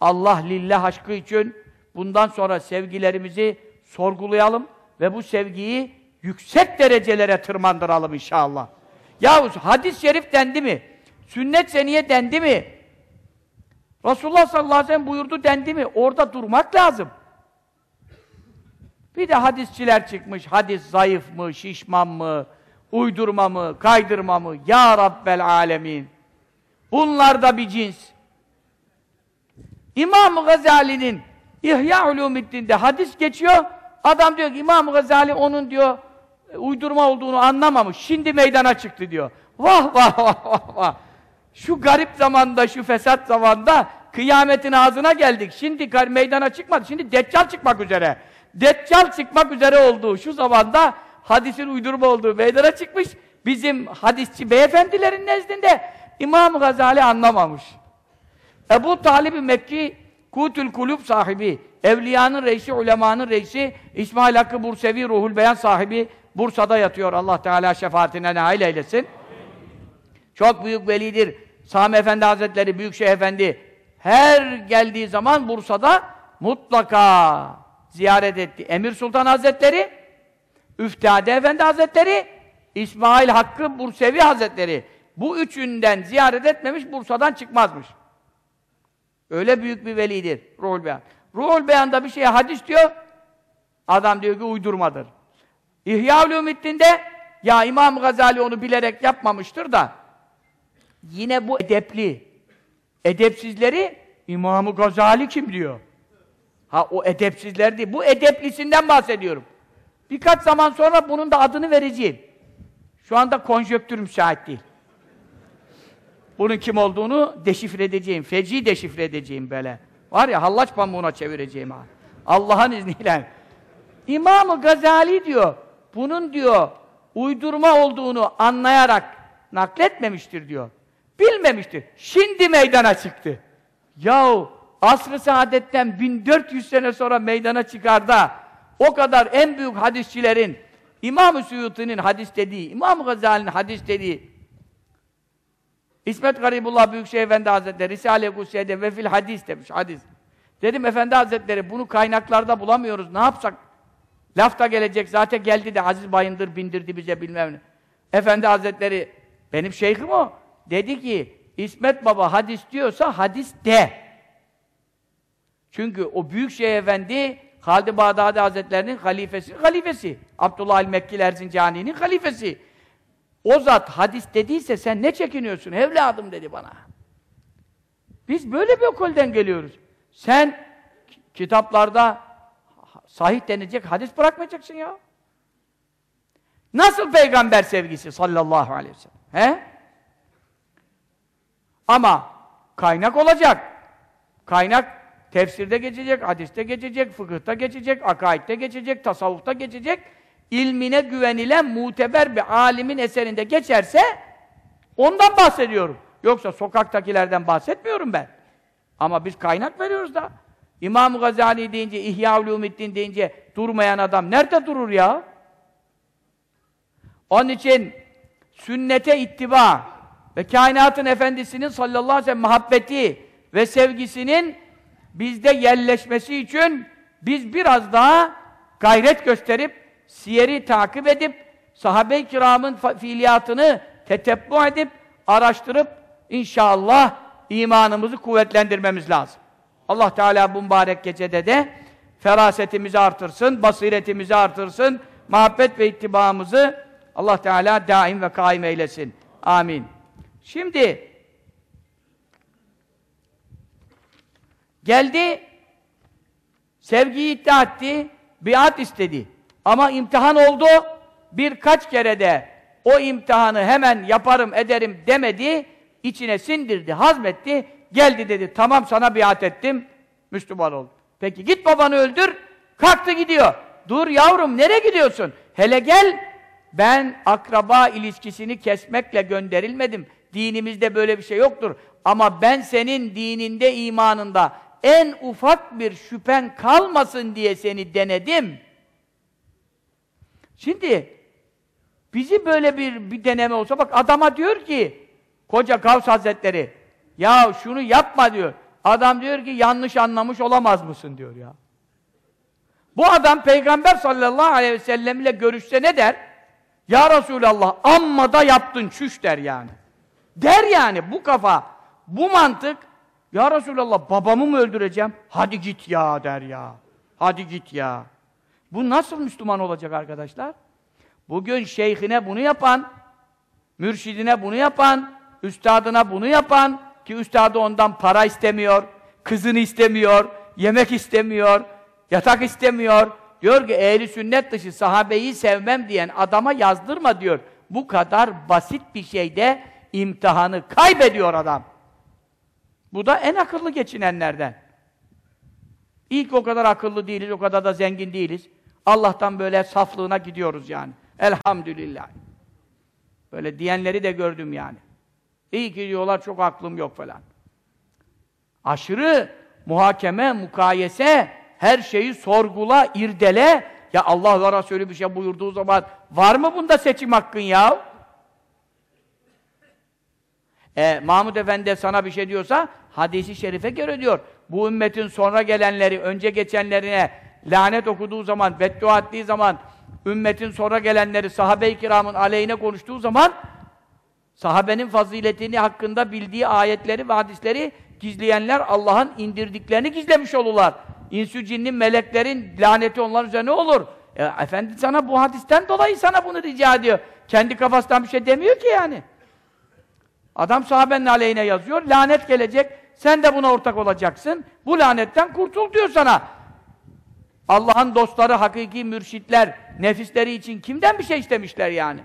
S1: Allah lillah aşkı için bundan sonra sevgilerimizi sorgulayalım ve bu sevgiyi yüksek derecelere tırmandıralım inşallah. Yahu hadis-i şerif dendi mi? Sünnet seniye dendi mi? Resulullah sallallahu aleyhi ve sellem buyurdu dendi mi? Orada durmak lazım. Bir de hadisçiler çıkmış. Hadis zayıf mı, şişman mı, uydurma mı, kaydırma mı? Ya Rabbel alemin. Bunlar da bir cins. İmam Gazali'nin İhya Ulumiddin'de hadis geçiyor. Adam diyor ki İmam Gazali onun diyor uydurma olduğunu anlamamış. Şimdi meydana çıktı diyor. Vah vah vah vah vah. Şu garip zamanda, şu fesat zamanda kıyametin ağzına geldik. Şimdi meydana çıkmadı. Şimdi Deccal çıkmak üzere. Deccal çıkmak üzere olduğu şu zamanda hadisin uydurma olduğu meydana çıkmış. Bizim hadisçi beyefendilerin nezdinde İmam Gazali anlamamış. Ebu Talib-i Mekki Kutül Kulüp sahibi, evliyanın reisi, ulemanın reisi, İsmail Hakkı Bursevi Ruhul Beyan sahibi Bursa'da yatıyor. Allah Teala şefaatine nail eylesin. Çok büyük velidir. Sami Efendi Hazretleri, Büyükşehir Efendi her geldiği zaman Bursa'da mutlaka ziyaret etti. Emir Sultan Hazretleri, Üftade Efendi Hazretleri, İsmail Hakkı Bursevi Hazretleri bu üçünden ziyaret etmemiş, Bursa'dan çıkmazmış. Öyle büyük bir velidir Ruhul Beyan. Ruhul Beyan'da bir şeye hadis diyor, adam diyor ki uydurmadır. İhya Ulumuddin'de ya İmam Gazali onu bilerek yapmamıştır da yine bu edepli edepsizleri İmam Gazali kim diyor? Ha o edepsizler değil. Bu edeplisinden bahsediyorum. Birkaç zaman sonra bunun da adını vereceğim. Şu anda konjöktür müsait değil. Bunun kim olduğunu deşifre edeceğim. Feci deşifre edeceğim böyle. Var ya hallaç pamuğuna çevireceğim ha. Allah'ın izniyle. İmam Gazali diyor, bunun diyor uydurma olduğunu anlayarak nakletmemiştir diyor. Bilmemiştir. Şimdi meydana çıktı. Yahu asr-ı saadetten 1400 sene sonra meydana çıkar da o kadar en büyük hadisçilerin İmam-ı Suyuti'nin hadis dediği, İmam Gazali'nin hadis dediği İsmet Garibullah Büyükşehir Efendi Hazretleri Risale-i Kutsiye'de ve hadis demiş, hadis. Dedim Efendi Hazretleri bunu kaynaklarda bulamıyoruz, ne yapsak? Lafta gelecek, zaten geldi de Aziz Bayındır bindirdi bize bilmem ne. Efendi Hazretleri, benim şeyhim o. Dedi ki, İsmet Baba hadis diyorsa hadis de. Çünkü o büyük şey efendi Halid-i Bağdadi Hazretlerinin halifesi, halifesi. Abdullah el-Mekkil Erzincani'nin halifesi. O zat hadis dediyse sen ne çekiniyorsun evladım dedi bana. Biz böyle bir okulden geliyoruz. Sen kitaplarda sahih denilecek hadis bırakmayacaksın ya. Nasıl peygamber sevgisi sallallahu aleyhi ve sellem? He? Ama kaynak olacak. Kaynak tefsirde geçecek, hadiste geçecek, fıkıhta geçecek, akaidde geçecek, tasavvufta geçecek. İlmine güvenilen muteber bir alimin eserinde geçerse ondan bahsediyorum. Yoksa sokaktakilerden bahsetmiyorum ben. Ama biz kaynak veriyoruz da. İmam Gazali deyince, İhya Ulumiddin deyince durmayan adam nerede durur ya? Onun için sünnete ittiba, ve kainatın efendisinin sallallahu aleyhi ve sellem muhabbeti ve sevgisinin bizde yerleşmesi için biz biraz daha gayret gösterip siyeri takip edip sahabe-i kiramın fiiliyatını tetebbu edip araştırıp inşallah imanımızı kuvvetlendirmemiz lazım. Allah Teala bu mübarek gecede de ferasetimizi artırsın, basiretimizi artırsın, muhabbet ve ittibamızı Allah Teala daim ve kaim eylesin. Amin. Şimdi geldi sevgiyi iddia etti, biat istedi. Ama imtihan oldu. Birkaç kere de o imtihanı hemen yaparım ederim demedi. içine sindirdi, hazmetti. Geldi dedi, tamam sana biat ettim. Müslüman ol. Peki git babanı öldür. Kalktı gidiyor. Dur yavrum nereye gidiyorsun? Hele gel. Ben akraba ilişkisini kesmekle gönderilmedim. Dinimizde böyle bir şey yoktur. Ama ben senin dininde, imanında en ufak bir şüphen kalmasın diye seni denedim. Şimdi bizi böyle bir, bir deneme olsa bak adama diyor ki koca Gavs Hazretleri Ya şunu yapma diyor. Adam diyor ki yanlış anlamış olamaz mısın diyor ya. Bu adam Peygamber sallallahu aleyhi ve sellem ile görüşse ne der? Ya Resulallah amma da yaptın çüş der yani. Der yani bu kafa, bu mantık Ya Resulallah babamı mı öldüreceğim? Hadi git ya der ya. Hadi git ya. Bu nasıl Müslüman olacak arkadaşlar? Bugün şeyhine bunu yapan, mürşidine bunu yapan, üstadına bunu yapan ki üstadı ondan para istemiyor, kızını istemiyor, yemek istemiyor, yatak istemiyor. Diyor ki ehli sünnet dışı sahabeyi sevmem diyen adama yazdırma diyor. Bu kadar basit bir şeyde imtihanı kaybediyor adam. Bu da en akıllı geçinenlerden. İlk o kadar akıllı değiliz, o kadar da zengin değiliz. Allah'tan böyle saflığına gidiyoruz yani. Elhamdülillah. Böyle diyenleri de gördüm yani. İyi ki diyorlar çok aklım yok falan. Aşırı muhakeme, mukayese, her şeyi sorgula, irdele. Ya Allah ve Resulü bir şey buyurduğu zaman var mı bunda seçim hakkın ya? E, Mahmud Efendi sana bir şey diyorsa hadisi şerife göre diyor. Bu ümmetin sonra gelenleri, önce geçenlerine lanet okuduğu zaman, beddua ettiği zaman, ümmetin sonra gelenleri sahabe-i kiramın aleyhine konuştuğu zaman sahabenin faziletini hakkında bildiği ayetleri ve hadisleri gizleyenler Allah'ın indirdiklerini gizlemiş olurlar. İnsü cinnin, meleklerin laneti onların üzerine olur. E, efendi sana bu hadisten dolayı sana bunu rica ediyor. Kendi kafasından bir şey demiyor ki yani. Adam sahabenin aleyhine yazıyor, lanet gelecek, sen de buna ortak olacaksın. Bu lanetten kurtul diyor sana. Allah'ın dostları, hakiki mürşitler, nefisleri için kimden bir şey istemişler yani?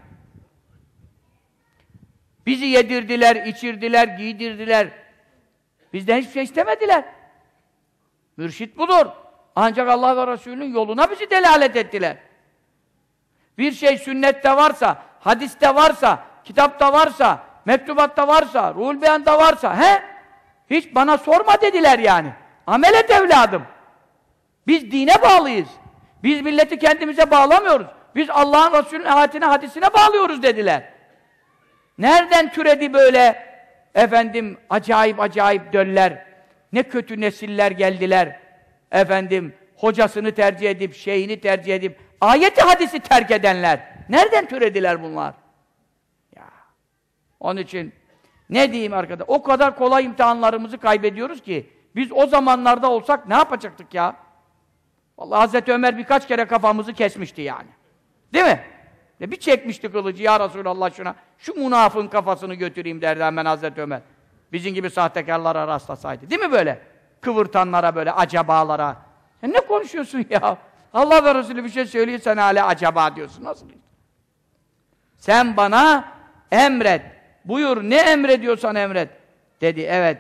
S1: Bizi yedirdiler, içirdiler, giydirdiler. Bizden hiçbir şey istemediler. Mürşit budur. Ancak Allah ve Resulünün yoluna bizi delalet ettiler. Bir şey sünnette varsa, hadiste varsa, kitapta varsa, mektubatta varsa, ruhul beyanda varsa, he? Hiç bana sorma dediler yani. Amel et evladım. Biz dine bağlıyız. Biz milleti kendimize bağlamıyoruz. Biz Allah'ın Resulü'nün ayetine, hadisine bağlıyoruz dediler. Nereden türedi böyle efendim acayip acayip döller, ne kötü nesiller geldiler. Efendim hocasını tercih edip, şeyini tercih edip, ayeti hadisi terk edenler. Nereden türediler bunlar? Ya. Onun için ne diyeyim arkadaşlar? O kadar kolay imtihanlarımızı kaybediyoruz ki biz o zamanlarda olsak ne yapacaktık ya? Vallahi Hazreti Ömer birkaç kere kafamızı kesmişti yani. Değil mi? Ne bir çekmişti kılıcı ya Resulallah şuna. Şu münafığın kafasını götüreyim derdi hemen Hazreti Ömer. Bizim gibi sahtekarlara rastlasaydı. Değil mi böyle? Kıvırtanlara böyle, acabalara. Sen ne konuşuyorsun ya? Allah ve Resulü bir şey söylüyor sen hala acaba diyorsun. Nasıl? Sen bana emret. Buyur ne emrediyorsan emret. Dedi evet.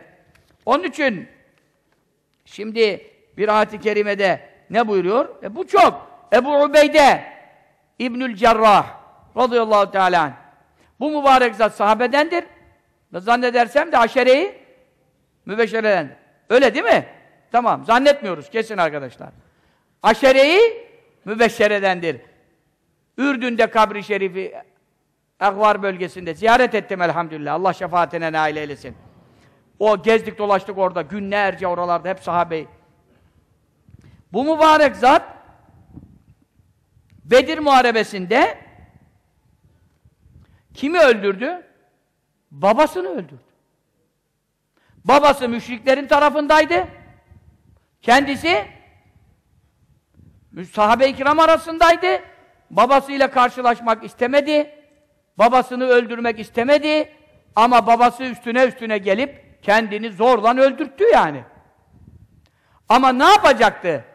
S1: Onun için şimdi bir ayet-i kerimede ne buyuruyor? E bu çok. Ebu Ubeyde İbnül Cerrah radıyallahu teala bu mübarek zat sahabedendir. Zannedersem de aşereyi mübeşşereden. Öyle değil mi? Tamam. Zannetmiyoruz. Kesin arkadaşlar. Aşereyi mübeşşeredendir. Ürdün'de kabri şerifi Akvar bölgesinde ziyaret ettim elhamdülillah. Allah şefaatine nail eylesin. O gezdik dolaştık orada günlerce oralarda hep sahabeyi. Bu mübarek zat Bedir Muharebesi'nde kimi öldürdü? Babasını öldürdü. Babası müşriklerin tarafındaydı. Kendisi sahabe-i kiram arasındaydı. Babasıyla karşılaşmak istemedi. Babasını öldürmek istemedi. Ama babası üstüne üstüne gelip kendini zorla öldürttü yani. Ama ne yapacaktı?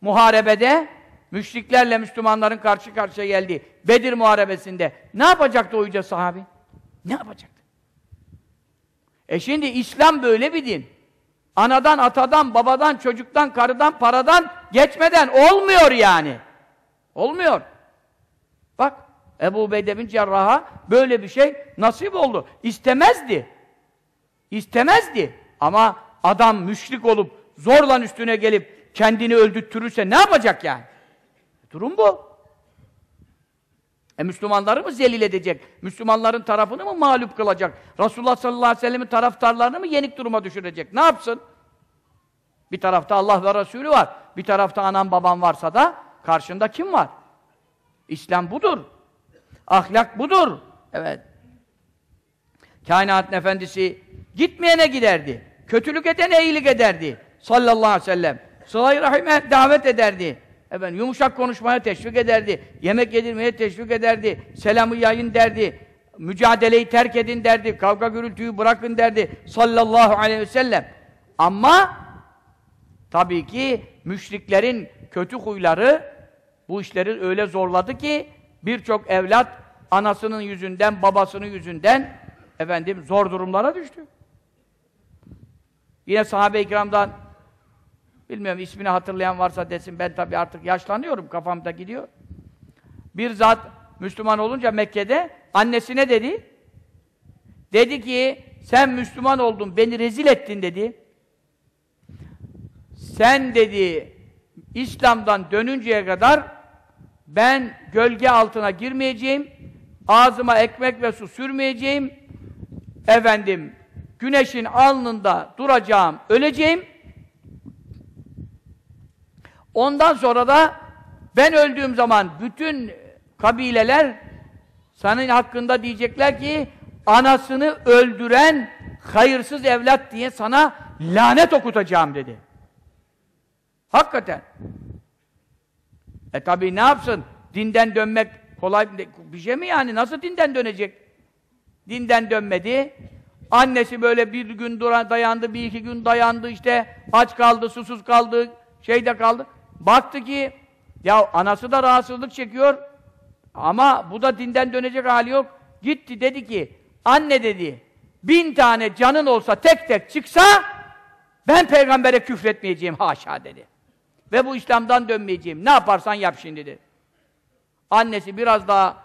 S1: Muharebede müşriklerle Müslümanların karşı karşıya geldiği Bedir Muharebesi'nde ne yapacaktı o yüce sahabi? Ne yapacaktı? E şimdi İslam böyle bir din. Anadan, atadan, babadan, çocuktan, karıdan, paradan geçmeden olmuyor yani. Olmuyor. Bak Ebu Beyde bin Cerrah'a böyle bir şey nasip oldu. İstemezdi. İstemezdi. Ama adam müşrik olup zorla üstüne gelip kendini öldürtürürse ne yapacak yani? Durum bu. E Müslümanları mı zelil edecek? Müslümanların tarafını mı mağlup kılacak? Resulullah sallallahu aleyhi ve sellem'in taraftarlarını mı yenik duruma düşürecek? Ne yapsın? Bir tarafta Allah ve Resulü var. Bir tarafta anam babam varsa da karşında kim var? İslam budur. Ahlak budur. Evet. Kainatın efendisi gitmeyene giderdi. Kötülük edene iyilik ederdi. Sallallahu aleyhi ve sellem. Sıla-i Rahim'e davet ederdi. Efendim, yumuşak konuşmaya teşvik ederdi. Yemek yedirmeye teşvik ederdi. Selamı yayın derdi. Mücadeleyi terk edin derdi. Kavga gürültüyü bırakın derdi. Sallallahu aleyhi ve sellem. Ama tabii ki müşriklerin kötü huyları bu işleri öyle zorladı ki birçok evlat anasının yüzünden, babasının yüzünden efendim zor durumlara düştü. Yine sahabe-i kiramdan bilmiyorum ismini hatırlayan varsa desin ben tabii artık yaşlanıyorum kafamda gidiyor. Bir zat Müslüman olunca Mekke'de annesine dedi. Dedi ki sen Müslüman oldun beni rezil ettin dedi. Sen dedi İslam'dan dönünceye kadar ben gölge altına girmeyeceğim, ağzıma ekmek ve su sürmeyeceğim, efendim, güneşin alnında duracağım, öleceğim. Ondan sonra da ben öldüğüm zaman bütün kabileler senin hakkında diyecekler ki anasını öldüren hayırsız evlat diye sana lanet okutacağım dedi. Hakikaten. E tabi ne yapsın? Dinden dönmek kolay bir şey mi yani? Nasıl dinden dönecek? Dinden dönmedi. Annesi böyle bir gün duran dayandı, bir iki gün dayandı işte. Aç kaldı, susuz kaldı, şeyde kaldı. Baktı ki ya anası da rahatsızlık çekiyor ama bu da dinden dönecek hali yok. Gitti dedi ki anne dedi bin tane canın olsa tek tek çıksa ben peygambere küfretmeyeceğim haşa dedi. Ve bu İslam'dan dönmeyeceğim. Ne yaparsan yap şimdi dedi. Annesi biraz daha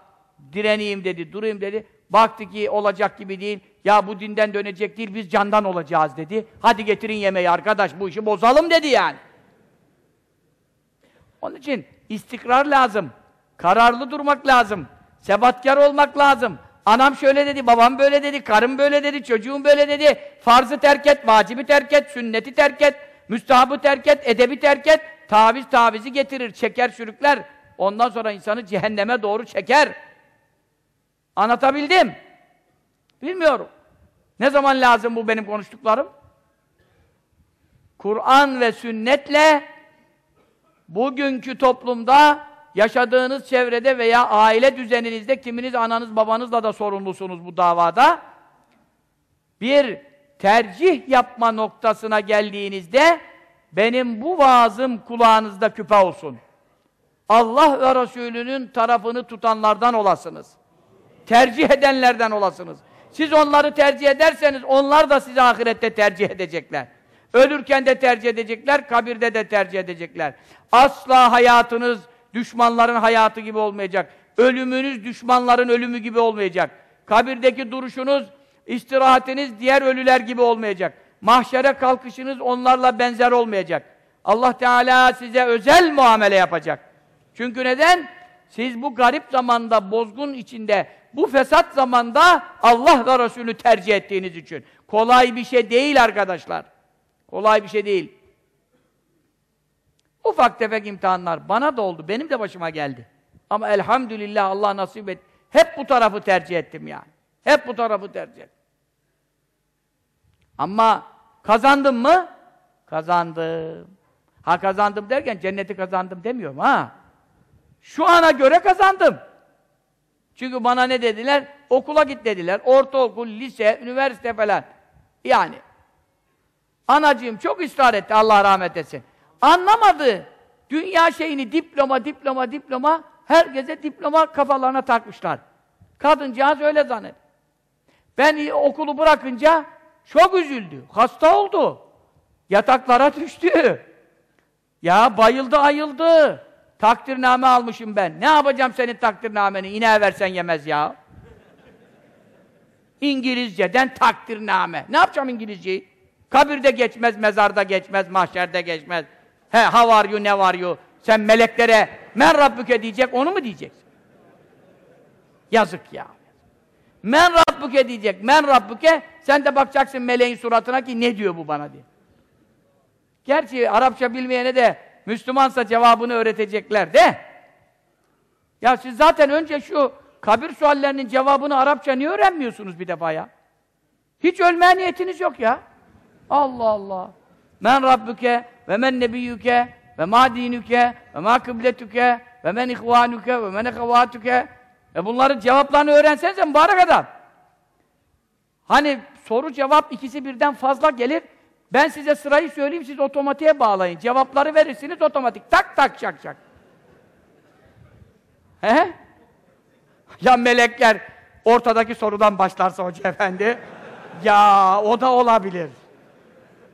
S1: direneyim dedi, durayım dedi. Baktı ki olacak gibi değil. Ya bu dinden dönecek değil, biz candan olacağız dedi. Hadi getirin yemeği arkadaş, bu işi bozalım dedi yani. Onun için istikrar lazım. Kararlı durmak lazım. Sebatkar olmak lazım. Anam şöyle dedi, babam böyle dedi, karım böyle dedi, çocuğum böyle dedi. Farzı terk et, vacibi terk et, sünneti terk et, müstahabı terk et, edebi terk et. Taviz tavizi getirir, çeker, sürükler. Ondan sonra insanı cehenneme doğru çeker. Anlatabildim. Bilmiyorum. Ne zaman lazım bu benim konuştuklarım? Kur'an ve sünnetle bugünkü toplumda yaşadığınız çevrede veya aile düzeninizde kiminiz ananız babanızla da sorumlusunuz bu davada. Bir tercih yapma noktasına geldiğinizde benim bu vaazım kulağınızda küpe olsun. Allah ve Resulünün tarafını tutanlardan olasınız. Tercih edenlerden olasınız. Siz onları tercih ederseniz onlar da sizi ahirette tercih edecekler. Ölürken de tercih edecekler, kabirde de tercih edecekler. Asla hayatınız düşmanların hayatı gibi olmayacak. Ölümünüz düşmanların ölümü gibi olmayacak. Kabirdeki duruşunuz, istirahatiniz diğer ölüler gibi olmayacak. Mahşere kalkışınız onlarla benzer olmayacak. Allah Teala size özel muamele yapacak. Çünkü neden? Siz bu garip zamanda, bozgun içinde, bu fesat zamanda Allah ve Resulü tercih ettiğiniz için. Kolay bir şey değil arkadaşlar. Kolay bir şey değil. Ufak tefek imtihanlar bana da oldu, benim de başıma geldi. Ama elhamdülillah Allah nasip et. Hep bu tarafı tercih ettim yani. Hep bu tarafı tercih ettim. Ama kazandım mı? Kazandım. Ha kazandım derken cenneti kazandım demiyorum ha. Şu ana göre kazandım. Çünkü bana ne dediler? Okula git dediler. Ortaokul, lise, üniversite falan. Yani. Anacığım çok ısrar etti Allah rahmet etsin. Anlamadı. Dünya şeyini diploma, diploma, diploma herkese diploma kafalarına takmışlar. Kadıncağız öyle zannet. Ben okulu bırakınca çok üzüldü. Hasta oldu. Yataklara düştü. Ya bayıldı ayıldı. Takdirname almışım ben. Ne yapacağım senin takdirnameni? İneğe versen yemez ya. İngilizceden takdirname. Ne yapacağım İngilizceyi? Kabirde geçmez, mezarda geçmez, mahşerde geçmez. He, ha var you, ne var you? Sen meleklere men rabbüke diyecek, onu mu diyeceksin? Yazık ya. Men Rabbuke diyecek. Men Rabbuke. Sen de bakacaksın meleğin suratına ki ne diyor bu bana diye. Gerçi Arapça bilmeyene de Müslümansa cevabını öğretecekler de. Ya siz zaten önce şu kabir suallerinin cevabını Arapça niye öğrenmiyorsunuz bir defa ya? Hiç ölmeye niyetiniz yok ya. Allah Allah. Men Rabbuke ve men nebiyyuke ve ma dinüke ve ma kıbletüke ve men ihvanuke ve men ehevatuke e bunların cevaplarını öğrensenize mübarek adam. Hani soru cevap ikisi birden fazla gelir. Ben size sırayı söyleyeyim, siz otomatiğe bağlayın. Cevapları verirsiniz otomatik. Tak tak çak çak. He? Ya melekler ortadaki sorudan başlarsa hoca efendi. Ya o da olabilir.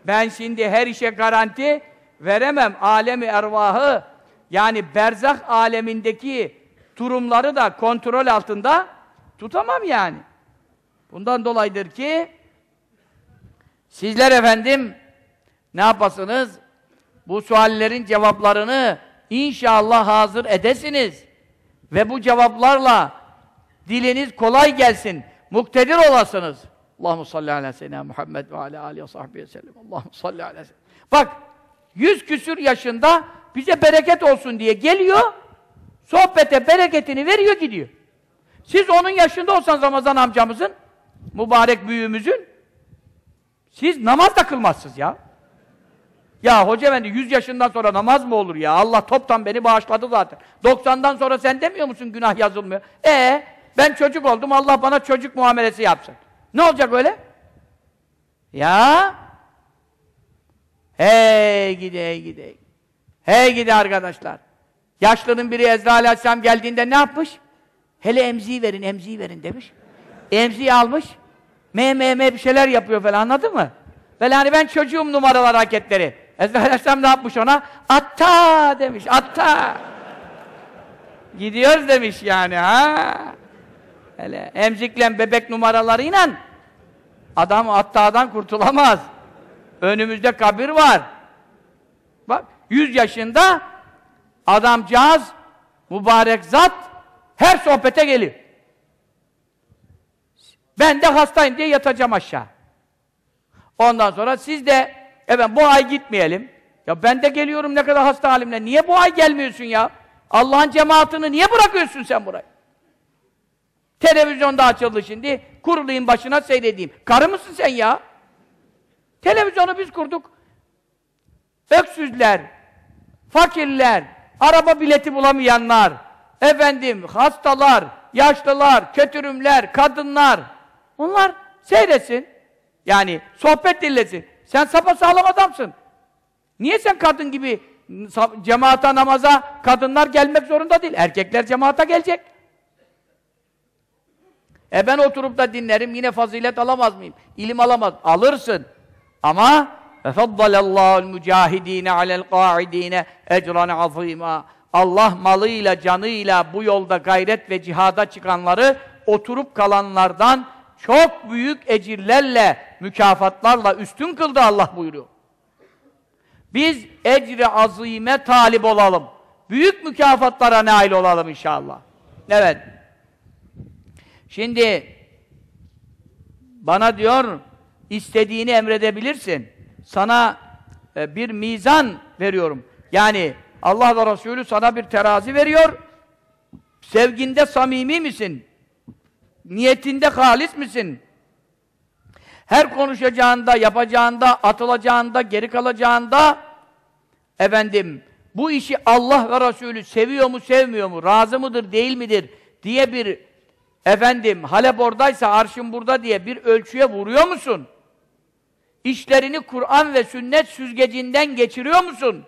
S1: Ben şimdi her işe garanti veremem. Alemi ervahı yani berzah alemindeki durumları da kontrol altında tutamam yani. Bundan dolayıdır ki sizler efendim ne yapasınız? Bu suallerin cevaplarını inşallah hazır edesiniz. Ve bu cevaplarla diliniz kolay gelsin, muktedir olasınız. Allahu salli ala seyyidina Muhammed ve ala alihi ve sahbihi sellem. Allahu salli ala. Bak, yüz küsür yaşında bize bereket olsun diye geliyor, sohbete bereketini veriyor gidiyor. Siz onun yaşında olsanız Ramazan amcamızın, mübarek büyüğümüzün, siz namaz da kılmazsınız ya. Ya hoca efendi 100 yaşından sonra namaz mı olur ya? Allah toptan beni bağışladı zaten. 90'dan sonra sen demiyor musun günah yazılmıyor? E ben çocuk oldum Allah bana çocuk muamelesi yapsın. Ne olacak öyle? Ya Hey gidi hey gidi hey. Hey gidi arkadaşlar. Yaşlının biri Ezra Aleyhisselam geldiğinde ne yapmış? Hele emziği verin, emziği verin demiş. Emziği almış. Me me me bir şeyler yapıyor falan anladın mı? Böyle hani ben çocuğum numaralar hareketleri. Aleyhisselam ne yapmış ona? Atta demiş, atta. Gidiyoruz demiş yani ha. Hele emzikle bebek numaralarıyla adam attadan kurtulamaz. Önümüzde kabir var. Bak 100 yaşında adamcağız mübarek zat her sohbete gelir. Ben de hastayım diye yatacağım aşağı. Ondan sonra siz de evet bu ay gitmeyelim. Ya ben de geliyorum ne kadar hasta halimle. Niye bu ay gelmiyorsun ya? Allah'ın cemaatini niye bırakıyorsun sen burayı? Televizyonda açıldı şimdi. Kurulayım başına seyredeyim. Karı mısın sen ya? Televizyonu biz kurduk. Öksüzler, fakirler, araba bileti bulamayanlar, efendim hastalar, yaşlılar, kötürümler, kadınlar. Bunlar seyretsin. Yani sohbet dinlesin. Sen sapasağlam adamsın. Niye sen kadın gibi cemaata namaza kadınlar gelmek zorunda değil. Erkekler cemaata gelecek. E ben oturup da dinlerim yine fazilet alamaz mıyım? İlim alamaz. Alırsın. Ama فَفَضَّلَ اللّٰهُ الْمُجَاهِد۪ينَ عَلَى الْقَاعِد۪ينَ اَجْرًا عَظ۪يمًا Allah malıyla, canıyla bu yolda gayret ve cihada çıkanları oturup kalanlardan çok büyük ecirlerle, mükafatlarla üstün kıldı Allah buyuruyor. Biz ecri azime talip olalım. Büyük mükafatlara nail olalım inşallah. Evet. Şimdi bana diyor istediğini emredebilirsin. Sana e, bir mizan veriyorum. Yani Allah ve Resulü sana bir terazi veriyor. Sevginde samimi misin? Niyetinde halis misin? Her konuşacağında, yapacağında, atılacağında, geri kalacağında efendim bu işi Allah ve Resulü seviyor mu, sevmiyor mu, razı mıdır, değil midir diye bir efendim Halep oradaysa arşın burada diye bir ölçüye vuruyor musun? İşlerini Kur'an ve sünnet süzgecinden geçiriyor musun?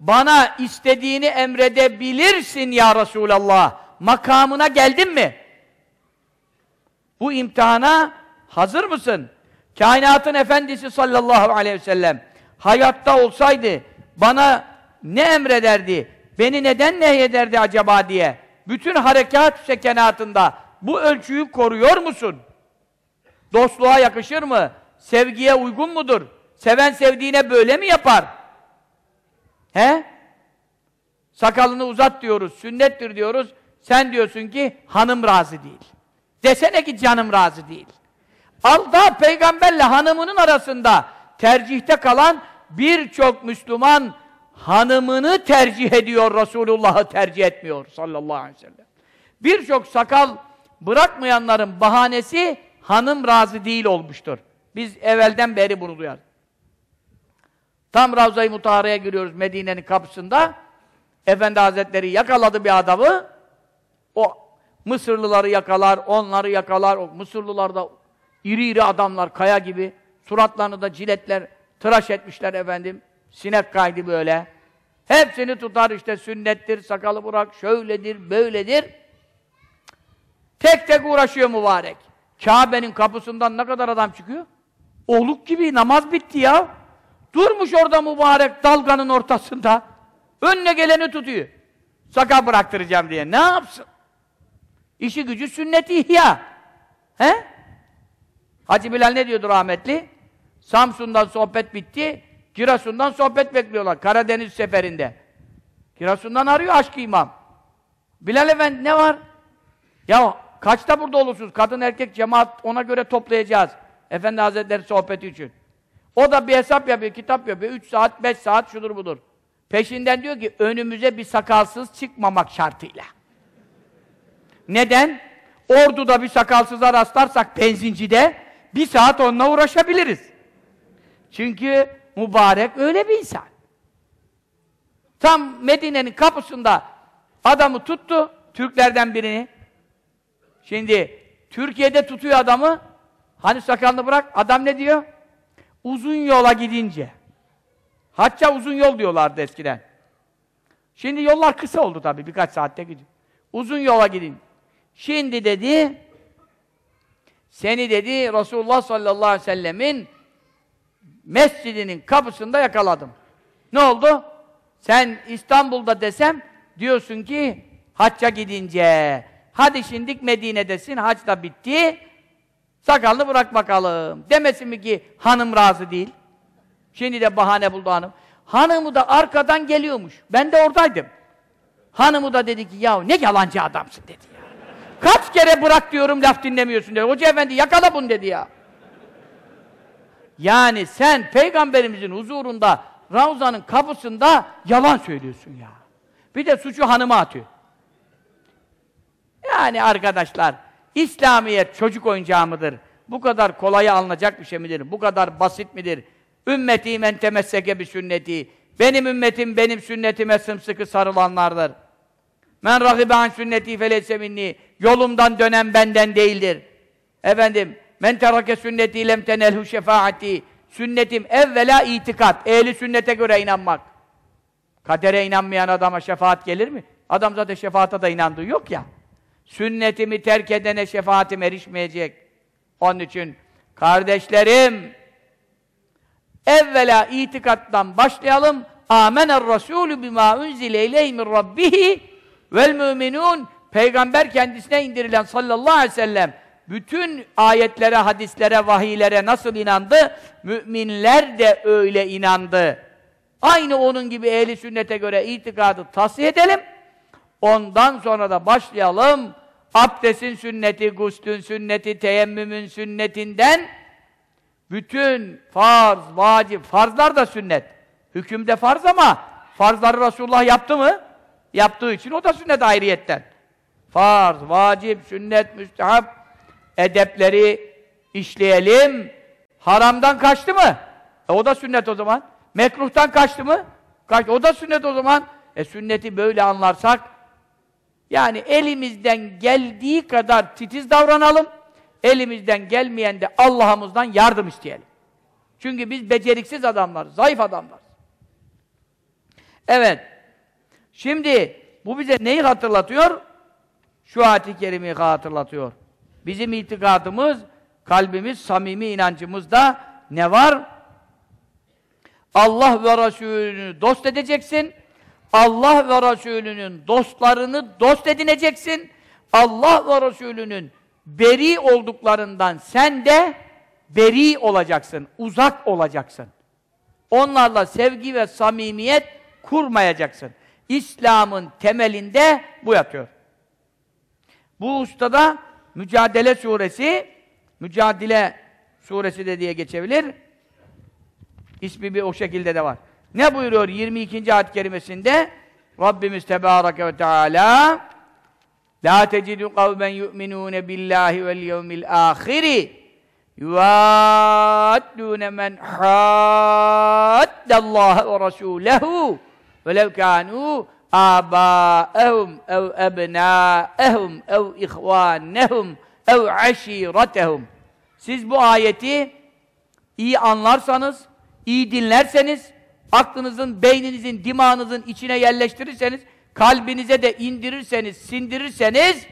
S1: Bana istediğini emredebilirsin ya Resulallah. Makamına geldin mi? Bu imtihana hazır mısın? Kainatın efendisi sallallahu aleyhi ve sellem hayatta olsaydı bana ne emrederdi? Beni neden nehyederdi acaba diye bütün harekat sekenatında bu ölçüyü koruyor musun? Dostluğa yakışır mı? Sevgiye uygun mudur? Seven sevdiğine böyle mi yapar? He? Sakalını uzat diyoruz, sünnettir diyoruz. Sen diyorsun ki hanım razı değil. Desene ki canım razı değil. Allah peygamberle hanımının arasında tercihte kalan birçok Müslüman hanımını tercih ediyor, Resulullah'ı tercih etmiyor sallallahu aleyhi ve sellem. Birçok sakal bırakmayanların bahanesi hanım razı değil olmuştur. Biz evvelden beri bunu duyar. Tam Ravza-i Mutahara'ya giriyoruz Medine'nin kapısında. Efendi Hazretleri yakaladı bir adamı. Mısırlıları yakalar, onları yakalar. O Mısırlılar da iri iri adamlar, kaya gibi. Suratlarını da ciletler, tıraş etmişler efendim. Sinek kaydı böyle. Hepsini tutar işte sünnettir, sakalı bırak, şöyledir, böyledir. Tek tek uğraşıyor mübarek. Kabe'nin kapısından ne kadar adam çıkıyor? Oluk gibi namaz bitti ya. Durmuş orada mübarek dalganın ortasında. Önüne geleni tutuyor. Sakal bıraktıracağım diye. Ne yapsın? İşi gücü sünneti ihya. He? Hacı Bilal ne diyordu rahmetli? Samsun'dan sohbet bitti. Giresun'dan sohbet bekliyorlar. Karadeniz seferinde. Giresun'dan arıyor aşkı imam. Bilal Efendi ne var? Ya kaçta burada olursunuz? Kadın erkek cemaat ona göre toplayacağız. Efendi Hazretleri sohbeti için. O da bir hesap yapıyor, kitap yapıyor. Üç saat, beş saat şudur budur. Peşinden diyor ki önümüze bir sakalsız çıkmamak şartıyla. Neden? Ordu'da bir sakalsıza rastlarsak benzincide bir saat onunla uğraşabiliriz. Çünkü mübarek öyle bir insan. Tam Medine'nin kapısında adamı tuttu, Türklerden birini. Şimdi Türkiye'de tutuyor adamı, hani sakalını bırak, adam ne diyor? Uzun yola gidince. Hacca uzun yol diyorlardı eskiden. Şimdi yollar kısa oldu tabii, birkaç saatte gidiyor. Uzun yola gidin. Şimdi dedi, seni dedi Resulullah sallallahu aleyhi ve sellemin mescidinin kapısında yakaladım. Ne oldu? Sen İstanbul'da desem diyorsun ki hacca gidince. Hadi şimdi Medine'desin, hac da bitti. Sakalını bırak bakalım. Demesin mi ki hanım razı değil. Şimdi de bahane buldu hanım. Hanımı da arkadan geliyormuş. Ben de oradaydım. Hanımı da dedi ki ya ne yalancı adamsın dedi. Kaç kere bırak diyorum laf dinlemiyorsun dedi. Hoca efendi yakala bunu dedi ya. Yani sen peygamberimizin huzurunda Ravza'nın kapısında yalan söylüyorsun ya. Bir de suçu hanıma atıyor. Yani arkadaşlar, İslamiyet çocuk oyuncağı mıdır? Bu kadar kolaya alınacak bir şey midir? Bu kadar basit midir? Ümmeti men temesseke bir sünneti. Benim ümmetim benim sünnetime sımsıkı sarılanlardır. Men rahibe an sünneti feleyse minni. Yolumdan dönen benden değildir. Efendim, men terake sünneti lem tenelhu şefaati. Sünnetim evvela itikat. Ehli sünnete göre inanmak. Kadere inanmayan adama şefaat gelir mi? Adam zaten şefaata da inandığı yok ya. Sünnetimi terk edene şefaatim erişmeyecek. Onun için kardeşlerim evvela itikattan başlayalım. Amener Rasulü bima unzile ileyhi min rabbihi vel müminun Peygamber kendisine indirilen sallallahu aleyhi ve sellem bütün ayetlere, hadislere, vahiylere nasıl inandı? Müminler de öyle inandı. Aynı onun gibi ehli sünnete göre itikadı tasih edelim. Ondan sonra da başlayalım. Abdestin sünneti, guslün sünneti, teyemmümün sünnetinden bütün farz, vacip, farzlar da sünnet. Hükümde farz ama farzları Resulullah yaptı mı? Yaptığı için o da sünnet ayrıyetten. Farz, vacip, sünnet, müstehap edepleri işleyelim. Haramdan kaçtı mı? E o da sünnet o zaman. Mekruhtan kaçtı mı? Kaç, o da sünnet o zaman. E sünneti böyle anlarsak yani elimizden geldiği kadar titiz davranalım. Elimizden gelmeyen de Allah'ımızdan yardım isteyelim. Çünkü biz beceriksiz adamlar, zayıf adamlar. Evet. Şimdi bu bize neyi hatırlatıyor? Şu ayet-i kerimeyi hatırlatıyor. Bizim itikadımız, kalbimiz, samimi inancımızda ne var? Allah ve Resulünü dost edeceksin. Allah ve Resulünün dostlarını dost edineceksin. Allah ve Resulünün beri olduklarından sen de beri olacaksın, uzak olacaksın. Onlarla sevgi ve samimiyet kurmayacaksın. İslam'ın temelinde bu yatıyor. Bu ustada Mücadele suresi, Mücadele suresi de diye geçebilir. İsmi bir o şekilde de var. Ne buyuruyor 22. ayet kerimesinde? Rabbimiz Tebareke ve Teala La tecidu kavmen yu'minune billahi vel yevmil ahiri yuvaddune men haddallaha ve rasulehu velev kânû âbâehum ev ebnâehum ev ihvânehum ev aşiretehum. Siz bu ayeti iyi anlarsanız, iyi dinlerseniz, aklınızın, beyninizin, dimağınızın içine yerleştirirseniz, kalbinize de indirirseniz, sindirirseniz,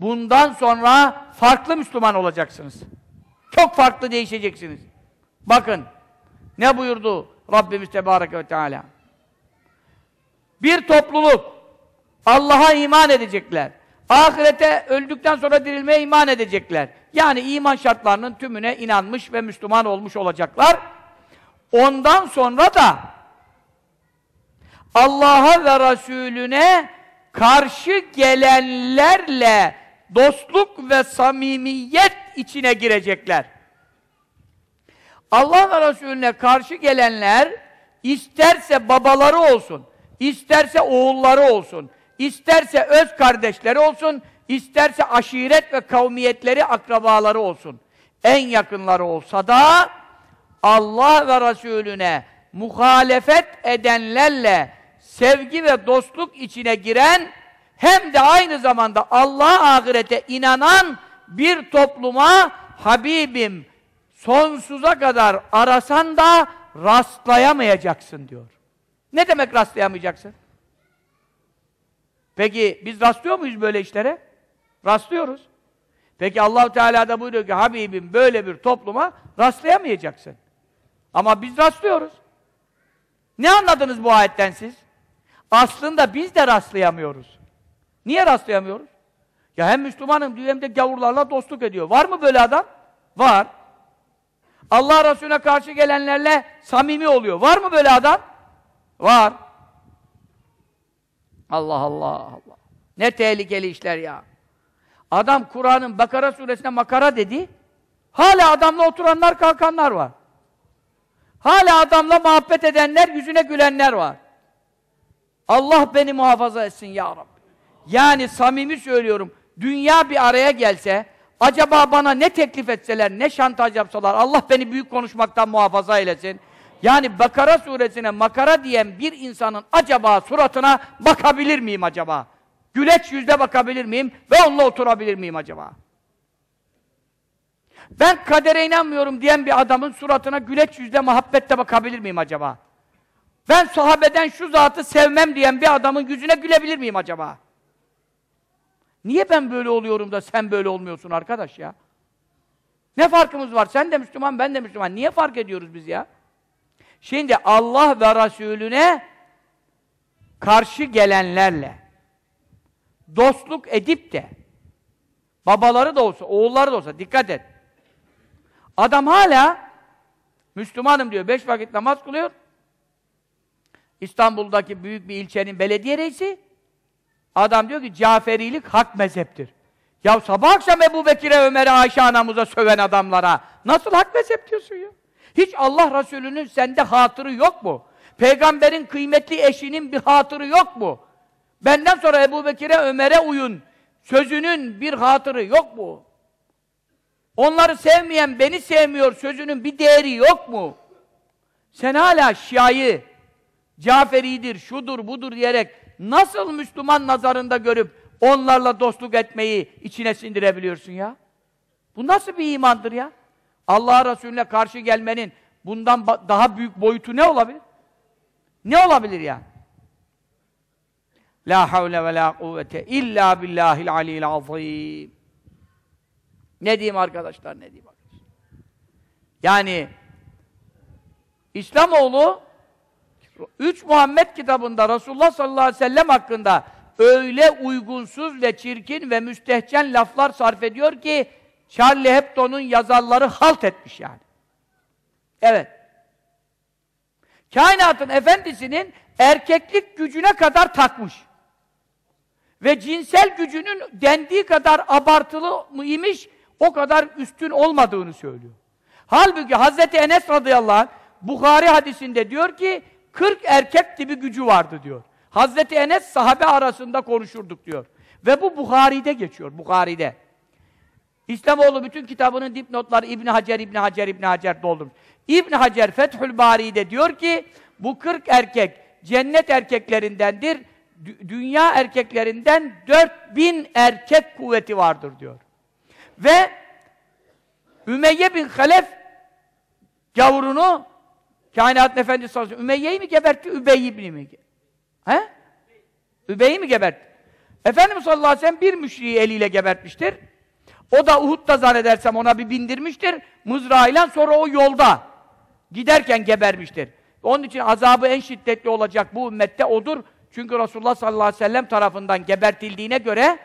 S1: bundan sonra farklı Müslüman olacaksınız. Çok farklı değişeceksiniz. Bakın, ne buyurdu Rabbimiz Tebarek ve Teala? Bir topluluk Allah'a iman edecekler. Ahirete öldükten sonra dirilmeye iman edecekler. Yani iman şartlarının tümüne inanmış ve Müslüman olmuş olacaklar. Ondan sonra da Allah'a ve Resulüne karşı gelenlerle dostluk ve samimiyet içine girecekler. Allah ve Resulüne karşı gelenler isterse babaları olsun, isterse oğulları olsun, isterse öz kardeşleri olsun, isterse aşiret ve kavmiyetleri, akrabaları olsun. En yakınları olsa da Allah ve Resulüne muhalefet edenlerle sevgi ve dostluk içine giren hem de aynı zamanda Allah ahirete inanan bir topluma Habibim sonsuza kadar arasan da rastlayamayacaksın diyor. Ne demek rastlayamayacaksın? Peki biz rastlıyor muyuz böyle işlere? Rastlıyoruz. Peki Allahu Teala da buyuruyor ki Habibim böyle bir topluma rastlayamayacaksın. Ama biz rastlıyoruz. Ne anladınız bu ayetten siz? Aslında biz de rastlayamıyoruz. Niye rastlayamıyoruz? Ya hem Müslümanım diyor hem de gavurlarla dostluk ediyor. Var mı böyle adam? Var. Allah Resulüne karşı gelenlerle samimi oluyor. Var mı böyle adam? Var. Allah Allah Allah. Ne tehlikeli işler ya. Adam Kur'an'ın Bakara suresine makara dedi. Hala adamla oturanlar kalkanlar var. Hala adamla muhabbet edenler, yüzüne gülenler var. Allah beni muhafaza etsin ya Rabbi. Yani samimi söylüyorum, dünya bir araya gelse, acaba bana ne teklif etseler, ne şantaj yapsalar, Allah beni büyük konuşmaktan muhafaza eylesin. Yani Bakara suresine makara diyen bir insanın acaba suratına bakabilir miyim acaba? Güleç yüzde bakabilir miyim ve onunla oturabilir miyim acaba? Ben kadere inanmıyorum diyen bir adamın suratına güleç yüzde muhabbette bakabilir miyim acaba? Ben sahabeden şu zatı sevmem diyen bir adamın yüzüne gülebilir miyim acaba? Niye ben böyle oluyorum da sen böyle olmuyorsun arkadaş ya? Ne farkımız var? Sen de Müslüman, ben de Müslüman. Niye fark ediyoruz biz ya? Şimdi Allah ve Resulüne karşı gelenlerle dostluk edip de babaları da olsa, oğulları da olsa dikkat et. Adam hala Müslümanım diyor, beş vakit namaz kılıyor. İstanbul'daki büyük bir ilçenin belediye reisi adam diyor ki Caferilik hak mezheptir. Ya sabah akşam Ebu Bekir'e, Ömer'e, Ayşe anamıza söven adamlara nasıl hak mezhep diyorsun ya? Hiç Allah Resulü'nün sende hatırı yok mu? Peygamberin kıymetli eşinin bir hatırı yok mu? Benden sonra Ebu Bekir'e, Ömer'e uyun. Sözünün bir hatırı yok mu? Onları sevmeyen beni sevmiyor sözünün bir değeri yok mu? Sen hala Şia'yı, Caferi'dir, şudur, budur diyerek nasıl Müslüman nazarında görüp onlarla dostluk etmeyi içine sindirebiliyorsun ya? Bu nasıl bir imandır ya? Allah Resulüne karşı gelmenin bundan daha büyük boyutu ne olabilir? Ne olabilir ya? La havle ve la kuvvete illa billahil aliyil azim. Ne diyeyim arkadaşlar, ne diyeyim arkadaşlar? Yani İslamoğlu üç Muhammed kitabında Resulullah sallallahu aleyhi ve sellem hakkında öyle uygunsuz ve çirkin ve müstehcen laflar sarf ediyor ki Charlie Hebdo'nun yazarları halt etmiş yani. Evet. Kainatın efendisinin erkeklik gücüne kadar takmış. Ve cinsel gücünün dendiği kadar abartılı mıymış, o kadar üstün olmadığını söylüyor. Halbuki Hazreti Enes radıyallahu anh, Bukhari hadisinde diyor ki, 40 erkek gibi gücü vardı diyor. Hazreti Enes sahabe arasında konuşurduk diyor. Ve bu Bukhari'de geçiyor, Bukhari'de. İslamoğlu bütün kitabının dipnotları İbn Hacer, İbn Hacer, İbn Hacer doldurmuş. İbn Hacer Fethül Bari'de diyor ki, bu 40 erkek cennet erkeklerindendir. Dünya erkeklerinden 4000 erkek kuvveti vardır diyor. Ve Ümeyye bin Halef gavurunu Kainat Efendisi sallallahu aleyhi ve sellem Ümeyye'yi mi gebertti, Übey'i mi? He? Übey'i mi gebertti? Efendimiz sallallahu aleyhi ve sellem bir müşriği eliyle gebertmiştir. O da Uhud'da zannedersem ona bir bindirmiştir. Mızrağıyla sonra o yolda giderken gebermiştir. Onun için azabı en şiddetli olacak bu ümmette odur. Çünkü Resulullah sallallahu aleyhi ve sellem tarafından gebertildiğine göre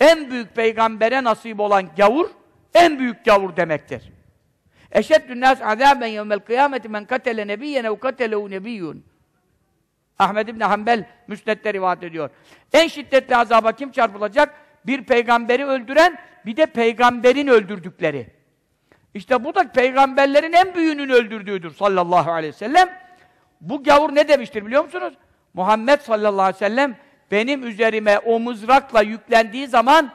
S1: en büyük peygambere nasip olan gavur, en büyük gavur demektir. Eşeddün nâs azâben yevmel kıyameti men katele nebiyyen ev katelehu nebiyyun. Ahmed İbni Hanbel müsnette rivayet ediyor. En şiddetli azaba kim çarpılacak? Bir peygamberi öldüren, bir de peygamberin öldürdükleri. İşte bu da peygamberlerin en büyüğünün öldürdüğüdür sallallahu aleyhi ve sellem. Bu gavur ne demiştir biliyor musunuz? Muhammed sallallahu aleyhi ve sellem benim üzerime o mızrakla yüklendiği zaman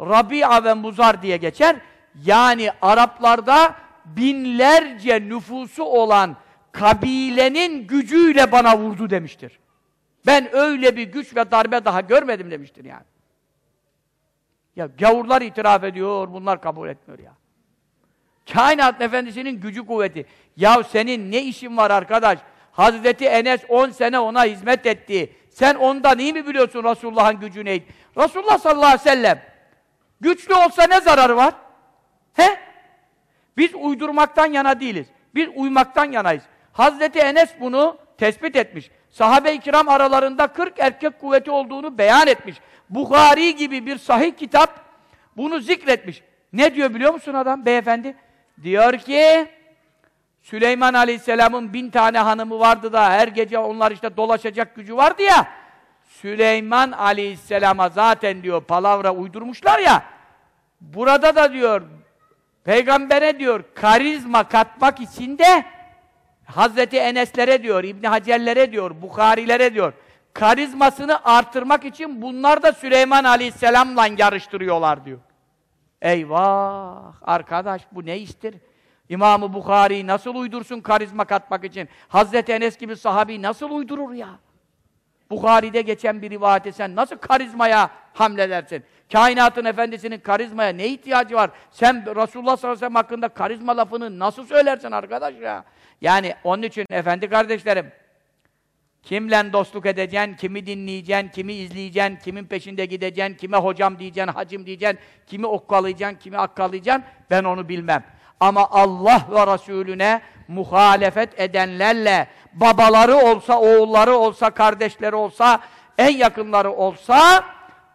S1: Rabia ve Muzar diye geçer. Yani Araplarda binlerce nüfusu olan kabilenin gücüyle bana vurdu demiştir. Ben öyle bir güç ve darbe daha görmedim demiştir yani. Ya gavurlar itiraf ediyor, bunlar kabul etmiyor ya. Kainat efendisinin gücü kuvveti. Ya senin ne işin var arkadaş? Hazreti Enes 10 sene ona hizmet etti. Sen ondan iyi mi biliyorsun Resulullah'ın gücü neydi? Resulullah sallallahu aleyhi ve sellem güçlü olsa ne zararı var? He? Biz uydurmaktan yana değiliz. Biz uymaktan yanayız. Hazreti Enes bunu tespit etmiş. Sahabe-i kiram aralarında 40 erkek kuvveti olduğunu beyan etmiş. Bukhari gibi bir sahih kitap bunu zikretmiş. Ne diyor biliyor musun adam beyefendi? Diyor ki Süleyman Aleyhisselam'ın bin tane hanımı vardı da her gece onlar işte dolaşacak gücü vardı ya Süleyman Aleyhisselam'a zaten diyor palavra uydurmuşlar ya burada da diyor peygambere diyor karizma katmak için de Hazreti Enes'lere diyor, İbn Hacer'lere diyor, Bukhari'lere diyor. Karizmasını artırmak için bunlar da Süleyman Aleyhisselam'la yarıştırıyorlar diyor. Eyvah! Arkadaş bu ne iştir? İmam-ı Bukhari nasıl uydursun karizma katmak için? Hazreti Enes gibi sahabi nasıl uydurur ya? Bukhari'de geçen bir rivayete sen nasıl karizmaya hamledersin? Kainatın efendisinin karizmaya ne ihtiyacı var? Sen Resulullah sallallahu aleyhi ve sellem hakkında karizma lafını nasıl söylersin arkadaş ya? Yani onun için efendi kardeşlerim, kimle dostluk edeceksin, kimi dinleyeceksin, kimi izleyeceksin, kimin peşinde gideceksin, kime hocam diyeceksin, hacım diyeceksin, kimi okkalayacaksın, kimi akkalayacaksın, ben onu bilmem. Ama Allah ve Resulüne muhalefet edenlerle, babaları olsa, oğulları olsa, kardeşleri olsa, en yakınları olsa,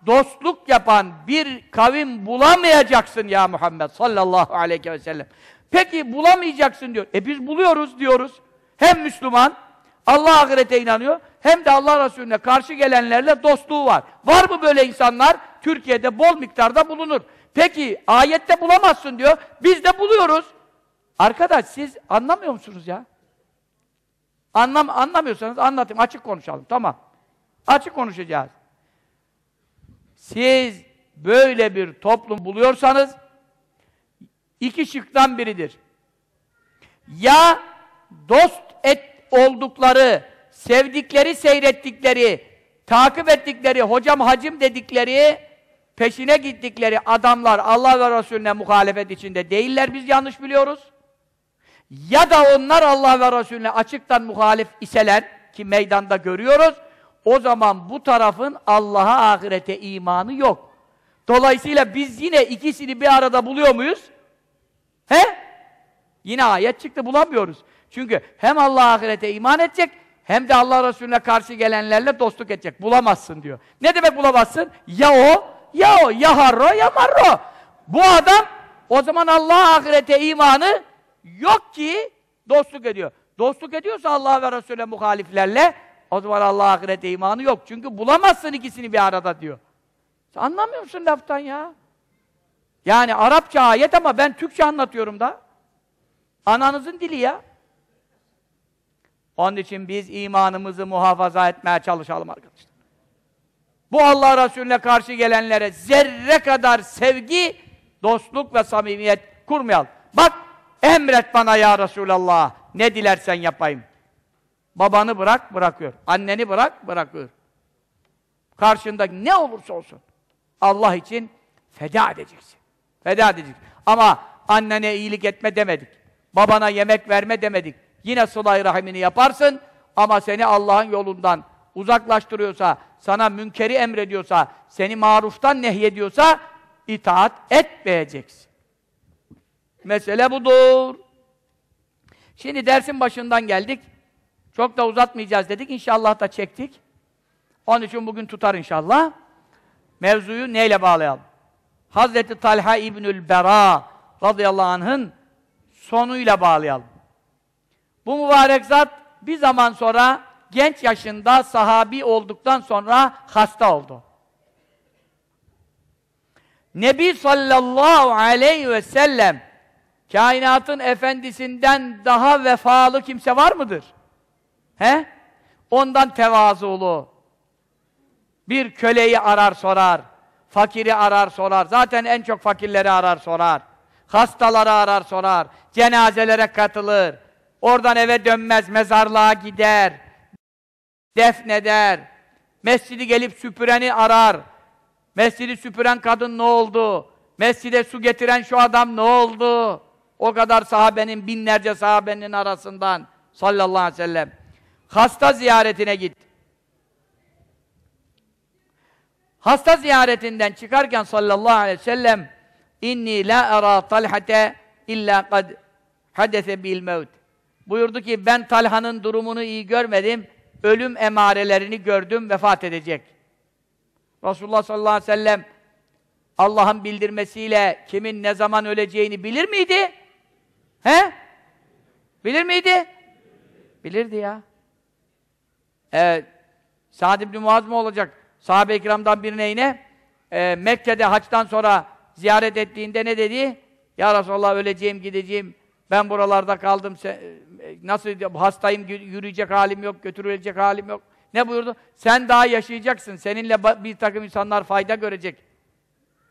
S1: dostluk yapan bir kavim bulamayacaksın ya Muhammed sallallahu aleyhi ve sellem. Peki bulamayacaksın diyor. E biz buluyoruz diyoruz. Hem Müslüman, Allah ahirete inanıyor, hem de Allah Resulüne karşı gelenlerle dostluğu var. Var mı böyle insanlar? Türkiye'de bol miktarda bulunur. Peki ayette bulamazsın diyor. Biz de buluyoruz. Arkadaş siz anlamıyor musunuz ya? Anlam anlamıyorsanız anlatayım. Açık konuşalım. Tamam. Açık konuşacağız. Siz böyle bir toplum buluyorsanız iki şıktan biridir. Ya dost et oldukları, sevdikleri, seyrettikleri, takip ettikleri, hocam hacim dedikleri, peşine gittikleri adamlar Allah ve Resulüne muhalefet içinde değiller, biz yanlış biliyoruz. Ya da onlar Allah ve Resulüne açıktan muhalif iseler, ki meydanda görüyoruz, o zaman bu tarafın Allah'a ahirete imanı yok. Dolayısıyla biz yine ikisini bir arada buluyor muyuz? He? Yine ayet çıktı bulamıyoruz. Çünkü hem Allah ahirete iman edecek hem de Allah Resulüne karşı gelenlerle dostluk edecek. Bulamazsın diyor. Ne demek bulamazsın? Ya o, ya o, ya harro, ya marro. Bu adam o zaman Allah ahirete imanı yok ki dostluk ediyor. Dostluk ediyorsa Allah ve Resulüne muhaliflerle o zaman Allah ahirete imanı yok. Çünkü bulamazsın ikisini bir arada diyor. Anlamıyor musun laftan ya? Yani Arapça ayet ama ben Türkçe anlatıyorum da. Ananızın dili ya. Onun için biz imanımızı muhafaza etmeye çalışalım arkadaşlar. Bu Allah Resulüne karşı gelenlere zerre kadar sevgi, dostluk ve samimiyet kurmayalım. Bak, emret bana ya Resulallah, ne dilersen yapayım. Babanı bırak, bırakıyor. Anneni bırak, bırakıyor. Karşındaki ne olursa olsun. Allah için feda edeceksin. Feda edeceksin. Ama annene iyilik etme demedik. Babana yemek verme demedik. Yine sıla rahimini yaparsın ama seni Allah'ın yolundan uzaklaştırıyorsa, sana münkeri emrediyorsa, seni maruftan nehyediyorsa itaat etmeyeceksin. Mesele budur. Şimdi dersin başından geldik. Çok da uzatmayacağız dedik. İnşallah da çektik. Onun için bugün tutar inşallah. Mevzuyu neyle bağlayalım? Hazreti Talha İbnül Bera radıyallahu anh'ın sonuyla bağlayalım. Bu mübarek zat bir zaman sonra genç yaşında sahabi olduktan sonra hasta oldu. Nebi sallallahu aleyhi ve sellem kainatın efendisinden daha vefalı kimse var mıdır? He? Ondan tevazulu. Bir köleyi arar sorar. Fakiri arar sorar. Zaten en çok fakirleri arar sorar. Hastaları arar sorar. Cenazelere katılır. Oradan eve dönmez, mezarlığa gider. Defneder. Mescidi gelip süpüreni arar. Mescidi süpüren kadın ne oldu? Mescide su getiren şu adam ne oldu? O kadar sahabenin, binlerce sahabenin arasından sallallahu aleyhi ve sellem. Hasta ziyaretine git. Hasta ziyaretinden çıkarken sallallahu aleyhi ve sellem inni la ara talhate illa kad hadese bil mevt. Buyurdu ki ben Talha'nın durumunu iyi görmedim. Ölüm emarelerini gördüm, vefat edecek. Resulullah sallallahu aleyhi ve sellem Allah'ın bildirmesiyle kimin ne zaman öleceğini bilir miydi? He? Bilir miydi? Bilirdi ya. Evet. Sa'd ibn Muaz mı olacak? Sahabe-i kiramdan birine yine e, Mekke'de haçtan sonra ziyaret ettiğinde ne dedi? Ya Resulallah öleceğim, gideceğim. Ben buralarda kaldım. Sen, e, nasıl hastayım, yürüyecek halim yok, götürülecek halim yok. Ne buyurdu? Sen daha yaşayacaksın. Seninle bir takım insanlar fayda görecek.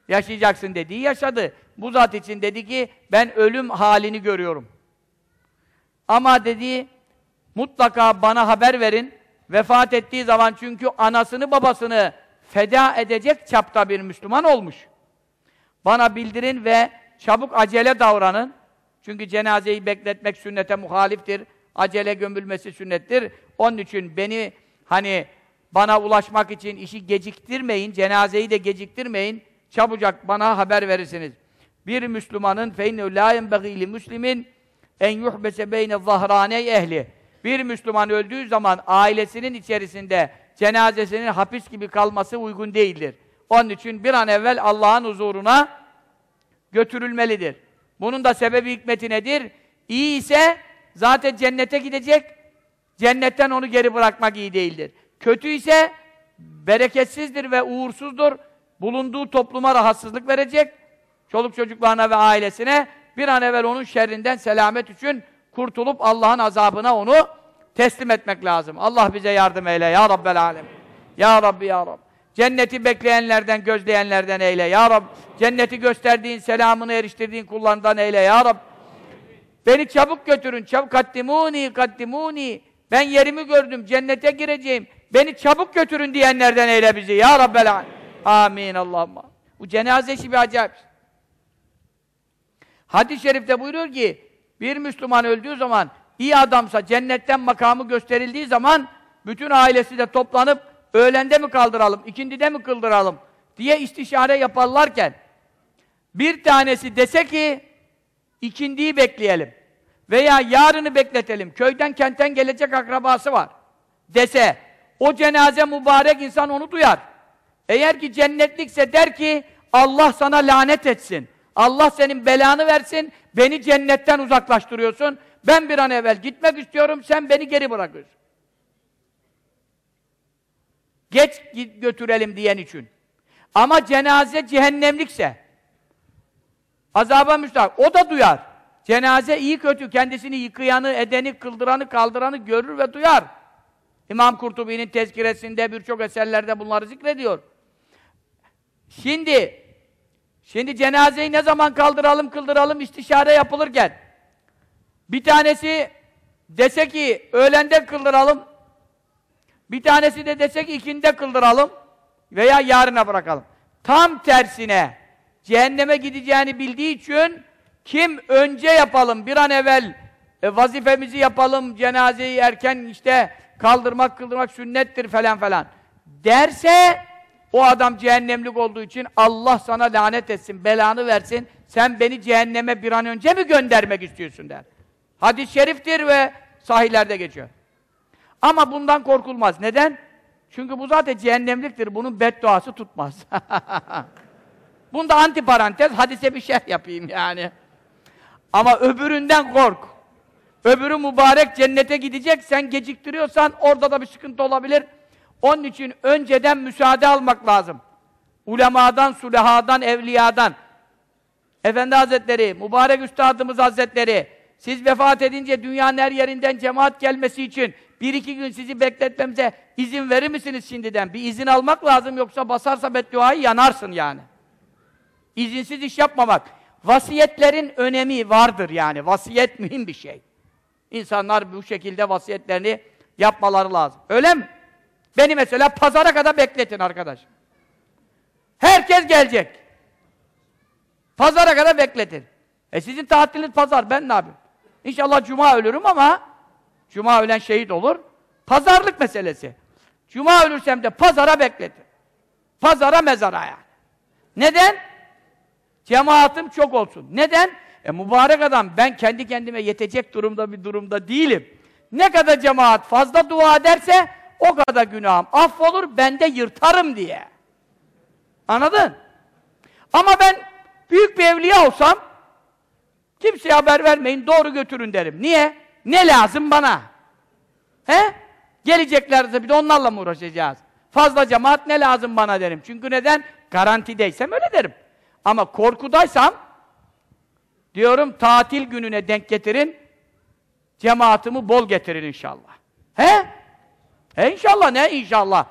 S1: Yaşayacaksın dediği yaşadı. Bu zat için dedi ki ben ölüm halini görüyorum. Ama dedi mutlaka bana haber verin. Vefat ettiği zaman çünkü anasını babasını feda edecek çapta bir Müslüman olmuş. Bana bildirin ve çabuk acele davranın. Çünkü cenazeyi bekletmek sünnete muhaliftir. Acele gömülmesi sünnettir. Onun için beni hani bana ulaşmak için işi geciktirmeyin, cenazeyi de geciktirmeyin. Çabucak bana haber verirsiniz. Bir Müslümanın feyne la yenbagî müslimin en yuhbese beyne zahrane ehli. Bir Müslüman öldüğü zaman ailesinin içerisinde cenazesinin hapis gibi kalması uygun değildir. Onun için bir an evvel Allah'ın huzuruna götürülmelidir. Bunun da sebebi hikmeti nedir? İyi ise zaten cennete gidecek. Cennetten onu geri bırakmak iyi değildir. Kötü ise bereketsizdir ve uğursuzdur. Bulunduğu topluma rahatsızlık verecek. Çoluk çocuklarına ve ailesine bir an evvel onun şerrinden selamet için kurtulup Allah'ın azabına onu teslim etmek lazım. Allah bize yardım eyle ya Rabbel Alem. Ya Rabbi ya Rabbi. Cenneti bekleyenlerden, gözleyenlerden eyle ya Rabbi. Cenneti gösterdiğin, selamını eriştirdiğin kullarından eyle ya Rabbi. Beni çabuk götürün, çabuk kaddimuni, kaddimuni. Ben yerimi gördüm, cennete gireceğim. Beni çabuk götürün diyenlerden eyle bizi ya Rabbel Alem. Amin Allah'ım. Bu cenaze işi bir acayip. Hadis-i şerifte buyuruyor ki, bir Müslüman öldüğü zaman, iyi adamsa cennetten makamı gösterildiği zaman, bütün ailesi de toplanıp, öğlende mi kaldıralım, ikindide mi kıldıralım diye istişare yaparlarken, bir tanesi dese ki, ikindiyi bekleyelim veya yarını bekletelim, köyden kentten gelecek akrabası var dese, o cenaze mübarek insan onu duyar. Eğer ki cennetlikse der ki, Allah sana lanet etsin. Allah senin belanı versin, beni cennetten uzaklaştırıyorsun. Ben bir an evvel gitmek istiyorum, sen beni geri bırakıyorsun. Geç götürelim diyen için. Ama cenaze cehennemlikse azaba müstahak. O da duyar. Cenaze iyi kötü kendisini yıkayanı, edeni, kıldıranı, kaldıranı görür ve duyar. İmam Kurtubi'nin tezkiresinde birçok eserlerde bunları zikrediyor. Şimdi şimdi cenazeyi ne zaman kaldıralım, kıldıralım istişare yapılırken bir tanesi dese ki öğlende kıldıralım, bir tanesi de dese ki ikinde kıldıralım veya yarına bırakalım. Tam tersine cehenneme gideceğini bildiği için kim önce yapalım, bir an evvel e, vazifemizi yapalım, cenazeyi erken işte kaldırmak, kıldırmak sünnettir falan falan derse o adam cehennemlik olduğu için Allah sana lanet etsin, belanı versin, sen beni cehenneme bir an önce mi göndermek istiyorsun der. Hadis-i şeriftir ve sahillerde geçiyor. Ama bundan korkulmaz. Neden? Çünkü bu zaten cehennemliktir. Bunun bedduası tutmaz. [laughs] Bunda antiparantez, hadise bir şey yapayım yani. Ama öbüründen kork. Öbürü mübarek cennete gidecek, sen geciktiriyorsan orada da bir sıkıntı olabilir. Onun için önceden müsaade almak lazım. Ulemadan, sulehadan, evliyadan. Efendi Hazretleri, mübarek Üstadımız Hazretleri, siz vefat edince dünyanın her yerinden cemaat gelmesi için bir iki gün sizi bekletmemize izin verir misiniz şimdiden? Bir izin almak lazım yoksa basarsa bedduayı yanarsın yani. İzinsiz iş yapmamak. Vasiyetlerin önemi vardır yani. Vasiyet mühim bir şey. İnsanlar bu şekilde vasiyetlerini yapmaları lazım. Öyle mi? Beni mesela pazara kadar bekletin arkadaş. Herkes gelecek. Pazara kadar bekletin. E sizin tatiliniz pazar, ben ne yapayım? İnşallah cuma ölürüm ama cuma ölen şehit olur. Pazarlık meselesi. Cuma ölürsem de pazara bekletin. Pazara mezara yani. Neden? Cemaatim çok olsun. Neden? E mübarek adam, ben kendi kendime yetecek durumda bir durumda değilim. Ne kadar cemaat fazla dua ederse, o kadar günahım affolur, ben de yırtarım diye. Anladın? Ama ben büyük bir evliya olsam, kimseye haber vermeyin, doğru götürün derim. Niye? Ne lazım bana? He? Geleceklerse bir de onlarla mı uğraşacağız? Fazla cemaat ne lazım bana derim. Çünkü neden? Garantideysem öyle derim. Ama korkudaysam diyorum tatil gününe denk getirin cemaatimi bol getirin inşallah. He? He inşallah ne inşallah?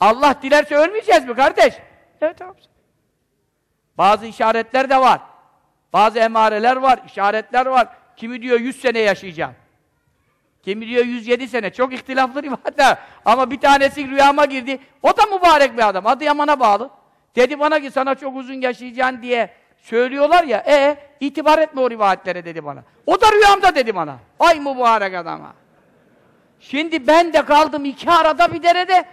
S1: Allah dilerse ölmeyeceğiz mi kardeş? Evet tamam. Bazı işaretler de var. Bazı emareler var, işaretler var. Kimi diyor 100 sene yaşayacağım. Kimi diyor 107 sene. Çok ihtilaflı rivayetler. [laughs] Ama bir tanesi rüyama girdi. O da mübarek bir adam. Adı Yaman'a bağlı. Dedi bana ki sana çok uzun yaşayacaksın diye söylüyorlar ya. E itibar etme o rivayetlere dedi bana. O da rüyamda dedi bana. Ay mübarek adama. Şimdi ben de kaldım iki arada bir derede.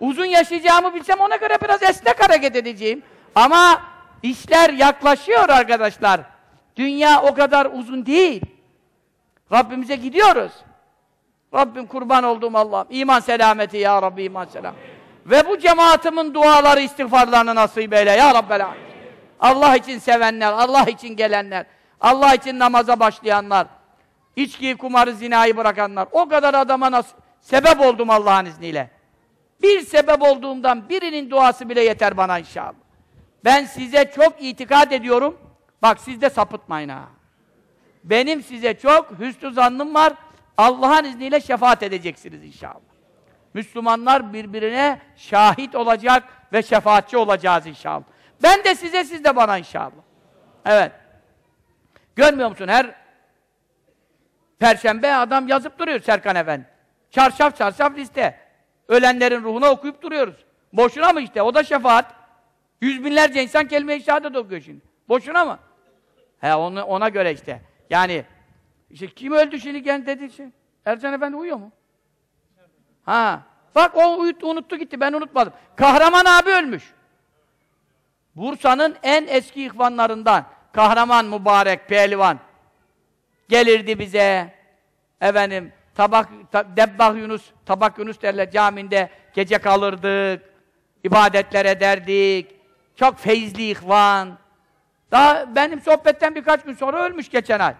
S1: Uzun yaşayacağımı bilsem ona göre biraz esnek hareket edeceğim. Ama işler yaklaşıyor arkadaşlar. Dünya o kadar uzun değil. Rabbimize gidiyoruz. Rabbim kurban olduğum Allah'ım. İman selameti ya Rabbi iman selam. Ve bu cemaatimin duaları, istiğfarlarını nasip eyle ya Rabbel Allah için sevenler, Allah için gelenler, Allah için namaza başlayanlar, içkiyi, kumarı, zinayı bırakanlar. O kadar adama nasıl sebep oldum Allah'ın izniyle. Bir sebep olduğumdan birinin duası bile yeter bana inşallah. Ben size çok itikad ediyorum. Bak siz de sapıtmayın ha. Benim size çok hüsnü zannım var. Allah'ın izniyle şefaat edeceksiniz inşallah. Müslümanlar birbirine şahit olacak ve şefaatçi olacağız inşallah. Ben de size, siz de bana inşallah. Evet. Görmüyor musun? Her Perşembe adam yazıp duruyor Serkan Efendi. Çarşaf çarşaf liste. Ölenlerin ruhuna okuyup duruyoruz. Boşuna mı işte? O da şefaat. Yüz binlerce insan kelime-i şehadet okuyor şimdi. Boşuna mı? He onu, ona göre işte. Yani işte kim öldü şimdi gel dedi şey. Ercan Efendi uyuyor mu? Ha. Bak o uyuttu, unuttu gitti. Ben unutmadım. Kahraman abi ölmüş. Bursa'nın en eski ihvanlarından. Kahraman mübarek pehlivan. Gelirdi bize. Efendim tabak ta, Debbah Yunus, Tabak Yunus derler caminde gece kalırdık. ibadetler ederdik. Çok feyizli ihvan. Daha benim sohbetten birkaç gün sonra ölmüş geçen ay.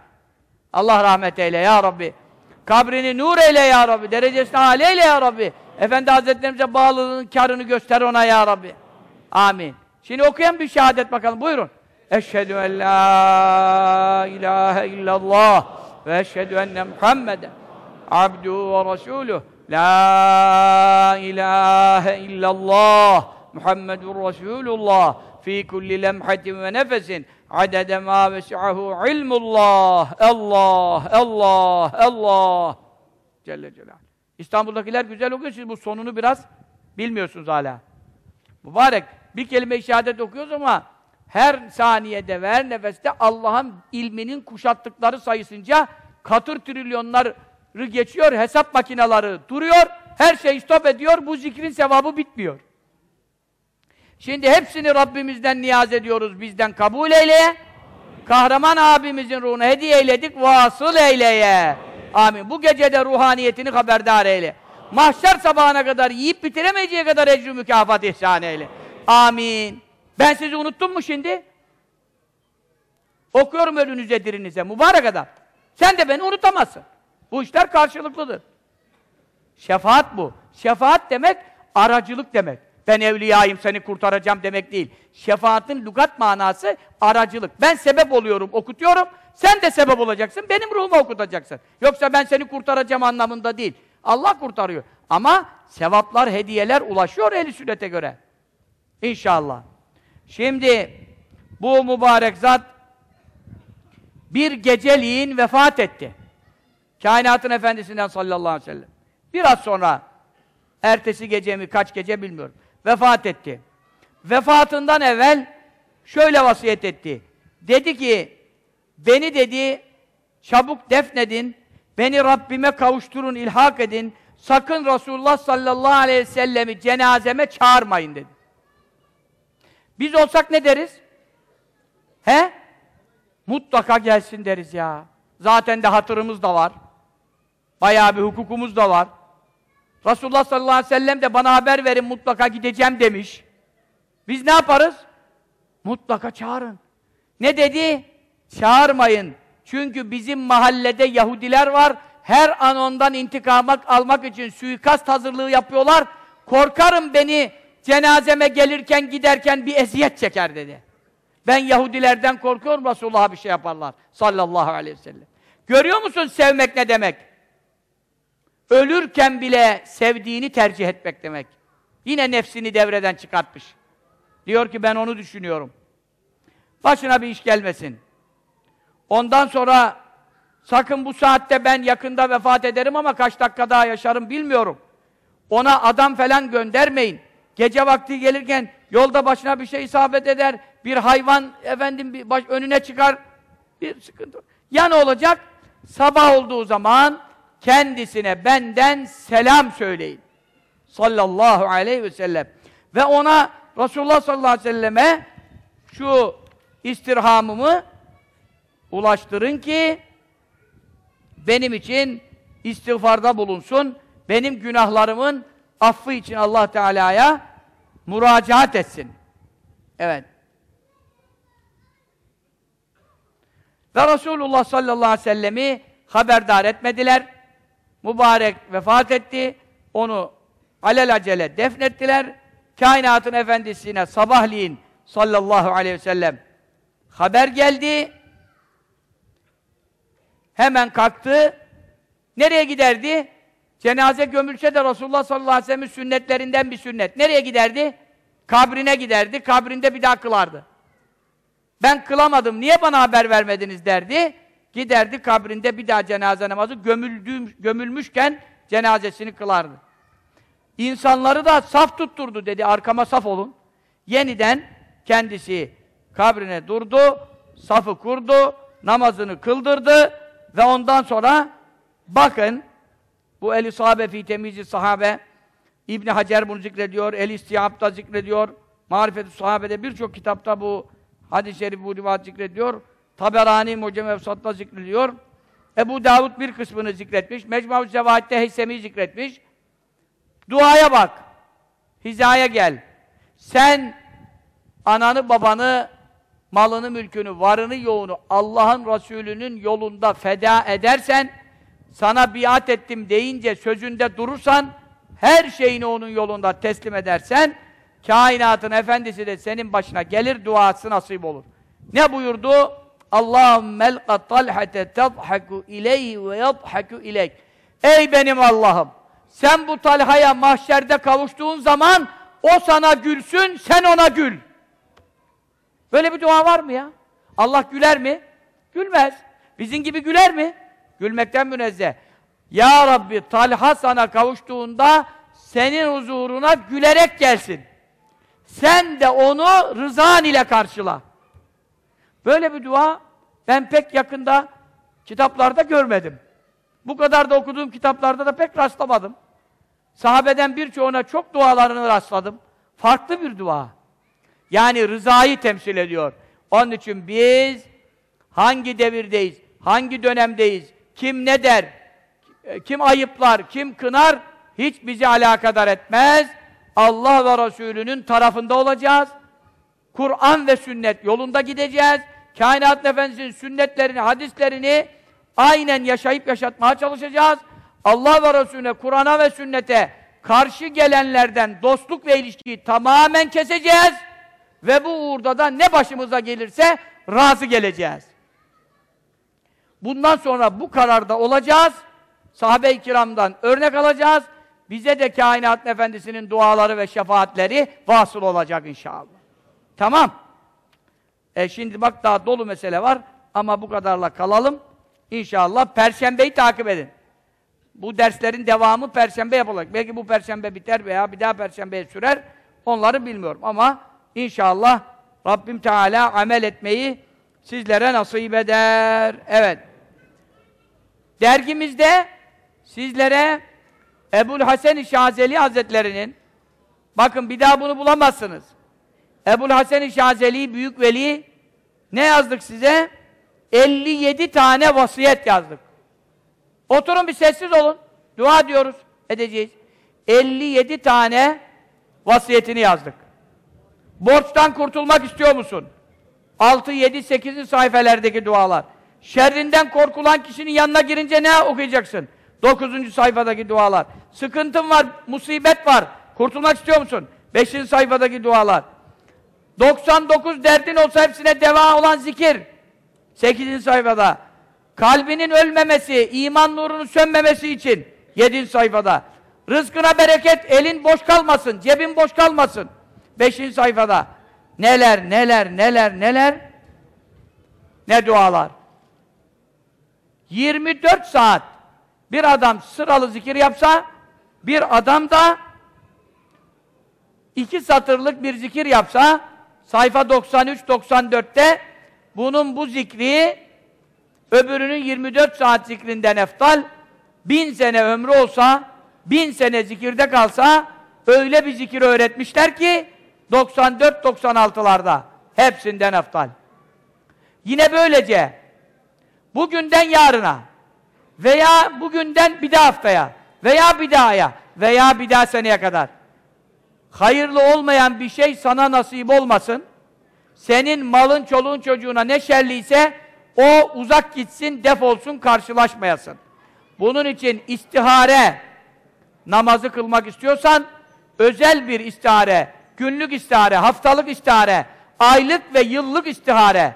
S1: Allah rahmet eyle ya Rabbi. Kabrini nur eyle ya Rabbi. Derecesini âli eyle ya Rabbi. Efendi Hazretlerimize bağlılığın karını göster ona ya Rabbi. Amin. Şimdi okuyan bir şehadet bakalım. Buyurun. Eşhedü en la ilahe illallah ve eşhedü enne Muhammeden abdu ve resuluh. La ilahe illallah Muhammedun Resulullah fi kulli lemhatin ve nefesin adede ma vesi'ahu ilmullah Allah Allah Allah Celle Celaluhu. İstanbul'dakiler güzel okuyor. Siz bu sonunu biraz bilmiyorsunuz hala. Mübarek. Bir kelime-i şehadet okuyoruz ama her saniyede ve her nefeste Allah'ın ilminin kuşattıkları sayısınca katır trilyonları geçiyor, hesap makineleri duruyor, her şey stop ediyor, bu zikrin sevabı bitmiyor. Şimdi hepsini Rabbimizden niyaz ediyoruz, bizden kabul eyleye. Kahraman abimizin ruhunu hediye eyledik, vasıl eyleye. Amin. Bu gecede ruhaniyetini haberdar eyle. Mahşer sabahına kadar yiyip bitiremeyeceği kadar ecrü mükafat ihsan eyle. Amin. Ben sizi unuttum mu şimdi? Okuyorum önünüze dirinize, mübarek adam. Sen de beni unutamazsın. Bu işler karşılıklıdır. Şefaat bu. Şefaat demek, aracılık demek. Ben evliyayım, seni kurtaracağım demek değil. Şefaatin lügat manası aracılık. Ben sebep oluyorum, okutuyorum. Sen de sebep olacaksın, benim ruhumu okutacaksın. Yoksa ben seni kurtaracağım anlamında değil. Allah kurtarıyor. Ama sevaplar, hediyeler ulaşıyor eli sünnete göre. İnşallah. Şimdi bu mübarek zat bir geceliğin vefat etti. Kainatın efendisinden sallallahu aleyhi ve sellem. Biraz sonra ertesi gece mi kaç gece bilmiyorum. Vefat etti. Vefatından evvel şöyle vasiyet etti. Dedi ki beni dedi çabuk defnedin. Beni Rabbime kavuşturun, ilhak edin. Sakın Resulullah sallallahu aleyhi ve sellemi cenazeme çağırmayın dedi. Biz olsak ne deriz? He? Mutlaka gelsin deriz ya. Zaten de hatırımız da var. Bayağı bir hukukumuz da var. Resulullah sallallahu aleyhi ve sellem de bana haber verin mutlaka gideceğim demiş. Biz ne yaparız? Mutlaka çağırın. Ne dedi? Çağırmayın. Çünkü bizim mahallede Yahudiler var. Her an ondan intikam almak için suikast hazırlığı yapıyorlar. Korkarım beni cenazeme gelirken giderken bir eziyet çeker dedi. Ben Yahudilerden korkuyorum Resulullah'a bir şey yaparlar. Sallallahu aleyhi ve sellem. Görüyor musun sevmek ne demek? Ölürken bile sevdiğini tercih etmek demek. Yine nefsini devreden çıkartmış. Diyor ki ben onu düşünüyorum. Başına bir iş gelmesin. Ondan sonra sakın bu saatte ben yakında vefat ederim ama kaç dakika daha yaşarım bilmiyorum. Ona adam falan göndermeyin. Gece vakti gelirken yolda başına bir şey isabet eder, bir hayvan efendim bir baş, önüne çıkar, bir sıkıntı. Ya ne olacak? Sabah olduğu zaman kendisine benden selam söyleyin. Sallallahu aleyhi ve sellem. Ve ona Resulullah sallallahu aleyhi ve selleme şu istirhamımı ulaştırın ki benim için istiğfarda bulunsun, benim günahlarımın affı için Allah Teala'ya müracaat etsin. Evet. Ve Resulullah sallallahu aleyhi ve sellemi haberdar etmediler. Mübarek vefat etti. Onu alelacele defnettiler. Kainatın efendisine sabahleyin sallallahu aleyhi ve sellem haber geldi. Hemen kalktı. Nereye giderdi? Cenaze gömülse de Resulullah sallallahu aleyhi ve sellem'in sünnetlerinden bir sünnet. Nereye giderdi? Kabrine giderdi. Kabrinde bir daha kılardı. Ben kılamadım. Niye bana haber vermediniz derdi. Giderdi kabrinde bir daha cenaze namazı gömüldüğüm, gömülmüşken cenazesini kılardı. İnsanları da saf tutturdu dedi. Arkama saf olun. Yeniden kendisi kabrine durdu. Safı kurdu. Namazını kıldırdı. Ve ondan sonra bakın bu el sahabe fi temizi sahabe İbn Hacer bunu zikrediyor, El İstihab zikrediyor. Marifet-i Sahabe'de birçok kitapta bu hadis-i şerif bu rivayet zikrediyor. Taberani Mucem Efsat'ta zikrediyor. Ebu Davud bir kısmını zikretmiş. Mecmu-i Zevahit'te Heysemi zikretmiş. Duaya bak. Hizaya gel. Sen ananı babanı malını mülkünü, varını yoğunu Allah'ın Resulü'nün yolunda feda edersen sana biat ettim deyince sözünde durursan her şeyini onun yolunda teslim edersen kainatın efendisi de senin başına gelir, duası nasip olur. Ne buyurdu? Allahümme elqa talhate tadhaku ileyhi ve yadhaku ileyk. Ey benim Allah'ım! Sen bu Talha'ya mahşerde kavuştuğun zaman o sana gülsün, sen ona gül. Böyle bir dua var mı ya? Allah güler mi? Gülmez. Bizim gibi güler mi? Gülmekten münezzeh. Ya Rabbi Talha sana kavuştuğunda senin huzuruna gülerek gelsin. Sen de onu rızan ile karşıla. Böyle bir dua ben pek yakında kitaplarda görmedim. Bu kadar da okuduğum kitaplarda da pek rastlamadım. Sahabeden birçoğuna çok dualarını rastladım. Farklı bir dua. Yani rızayı temsil ediyor. Onun için biz hangi devirdeyiz, hangi dönemdeyiz, kim ne der, kim ayıplar, kim kınar, hiç bizi alakadar etmez. Allah ve Resulünün tarafında olacağız. Kur'an ve sünnet yolunda gideceğiz. Kainat Efendisi'nin sünnetlerini, hadislerini aynen yaşayıp yaşatmaya çalışacağız. Allah ve Resulüne, Kur'an'a ve sünnete karşı gelenlerden dostluk ve ilişkiyi tamamen keseceğiz. Ve bu uğurda da ne başımıza gelirse razı geleceğiz. Bundan sonra bu kararda olacağız. Sahabe-i kiramdan örnek alacağız. Bize de kainat efendisinin duaları ve şefaatleri vasıl olacak inşallah. Tamam. E şimdi bak daha dolu mesele var ama bu kadarla kalalım. İnşallah Perşembeyi takip edin. Bu derslerin devamı Perşembe yapılacak. Belki bu Perşembe biter veya bir daha Perşembeye sürer. Onları bilmiyorum ama inşallah Rabbim Teala amel etmeyi sizlere nasip eder. Evet. Dergimizde sizlere Ebul Hasan-ı Şazeli Hazretlerinin bakın bir daha bunu bulamazsınız. Ebul Hasan-ı Şazeli Büyük Veli ne yazdık size? 57 tane vasiyet yazdık. Oturun bir sessiz olun. Dua diyoruz, edeceğiz. 57 tane vasiyetini yazdık. Borçtan kurtulmak istiyor musun? 6, 7, 8. sayfelerdeki dualar. Şerrinden korkulan kişinin yanına girince ne okuyacaksın? 9. sayfadaki dualar. Sıkıntın var, musibet var. Kurtulmak istiyor musun? 5. sayfadaki dualar. 99 derdin olsa hepsine deva olan zikir. 8. sayfada. Kalbinin ölmemesi, iman nurunun sönmemesi için 7. sayfada. Rızkına bereket, elin boş kalmasın, cebin boş kalmasın. 5. sayfada. Neler, neler, neler, neler? Ne dualar? 24 saat bir adam sıralı zikir yapsa, bir adam da iki satırlık bir zikir yapsa, sayfa 93-94'te bunun bu zikri öbürünün 24 saat zikrinden eftal, bin sene ömrü olsa, bin sene zikirde kalsa, öyle bir zikir öğretmişler ki 94-96'larda hepsinden eftal. Yine böylece bugünden yarına veya bugünden bir daha haftaya veya bir dahaya veya bir daha seneye kadar hayırlı olmayan bir şey sana nasip olmasın. Senin malın, çoluğun, çocuğuna ne şerliyse o uzak gitsin, defolsun, karşılaşmayasın. Bunun için istihare namazı kılmak istiyorsan özel bir istihare, günlük istihare, haftalık istihare, aylık ve yıllık istihare.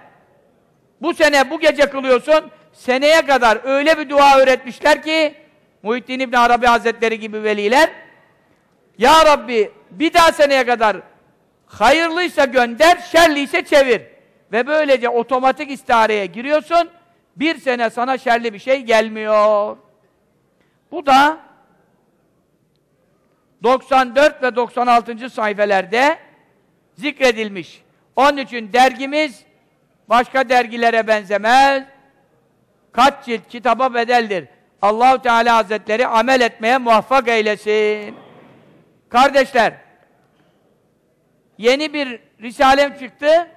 S1: Bu sene bu gece kılıyorsun, seneye kadar öyle bir dua öğretmişler ki Muhittin İbn Arabi Hazretleri gibi veliler Ya Rabbi bir daha seneye kadar hayırlıysa gönder, şerliyse çevir. Ve böylece otomatik istihareye giriyorsun. Bir sene sana şerli bir şey gelmiyor. Bu da 94 ve 96. sayfelerde zikredilmiş. Onun için dergimiz başka dergilere benzemez. Kaç cilt kitaba bedeldir. Allahu Teala Hazretleri amel etmeye muvaffak eylesin. Kardeşler, yeni bir risalem çıktı.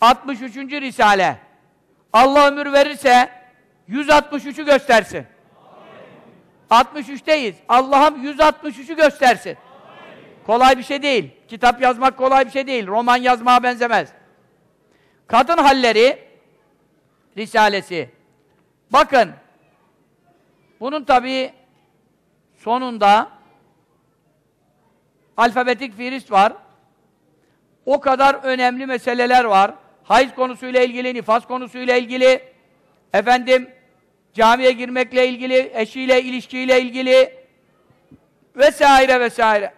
S1: 63. risale. Allah ömür verirse 163'ü göstersin. 63'teyiz. Allah'ım 163'ü göstersin. Kolay bir şey değil. Kitap yazmak kolay bir şey değil. Roman yazmaya benzemez. Kadın halleri Risalesi. Bakın bunun tabi sonunda alfabetik firist var. O kadar önemli meseleler var. Hayız konusuyla ilgili, nifas konusuyla ilgili, efendim camiye girmekle ilgili, eşiyle, ilişkiyle ilgili vesaire vesaire.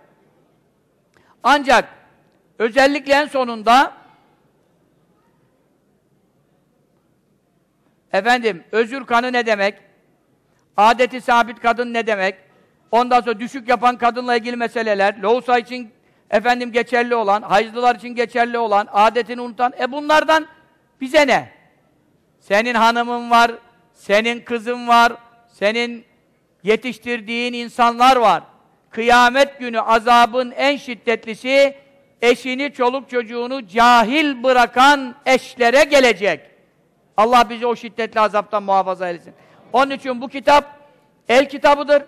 S1: Ancak özellikle en sonunda efendim özür kanı ne demek? Adeti sabit kadın ne demek? Ondan sonra düşük yapan kadınla ilgili meseleler, lohusa için efendim geçerli olan, hayızlılar için geçerli olan, adetini unutan, e bunlardan bize ne? Senin hanımın var, senin kızın var, senin yetiştirdiğin insanlar var. Kıyamet günü azabın en şiddetlisi, eşini, çoluk çocuğunu cahil bırakan eşlere gelecek. Allah bizi o şiddetli azaptan muhafaza eylesin. Onun için bu kitap el kitabıdır.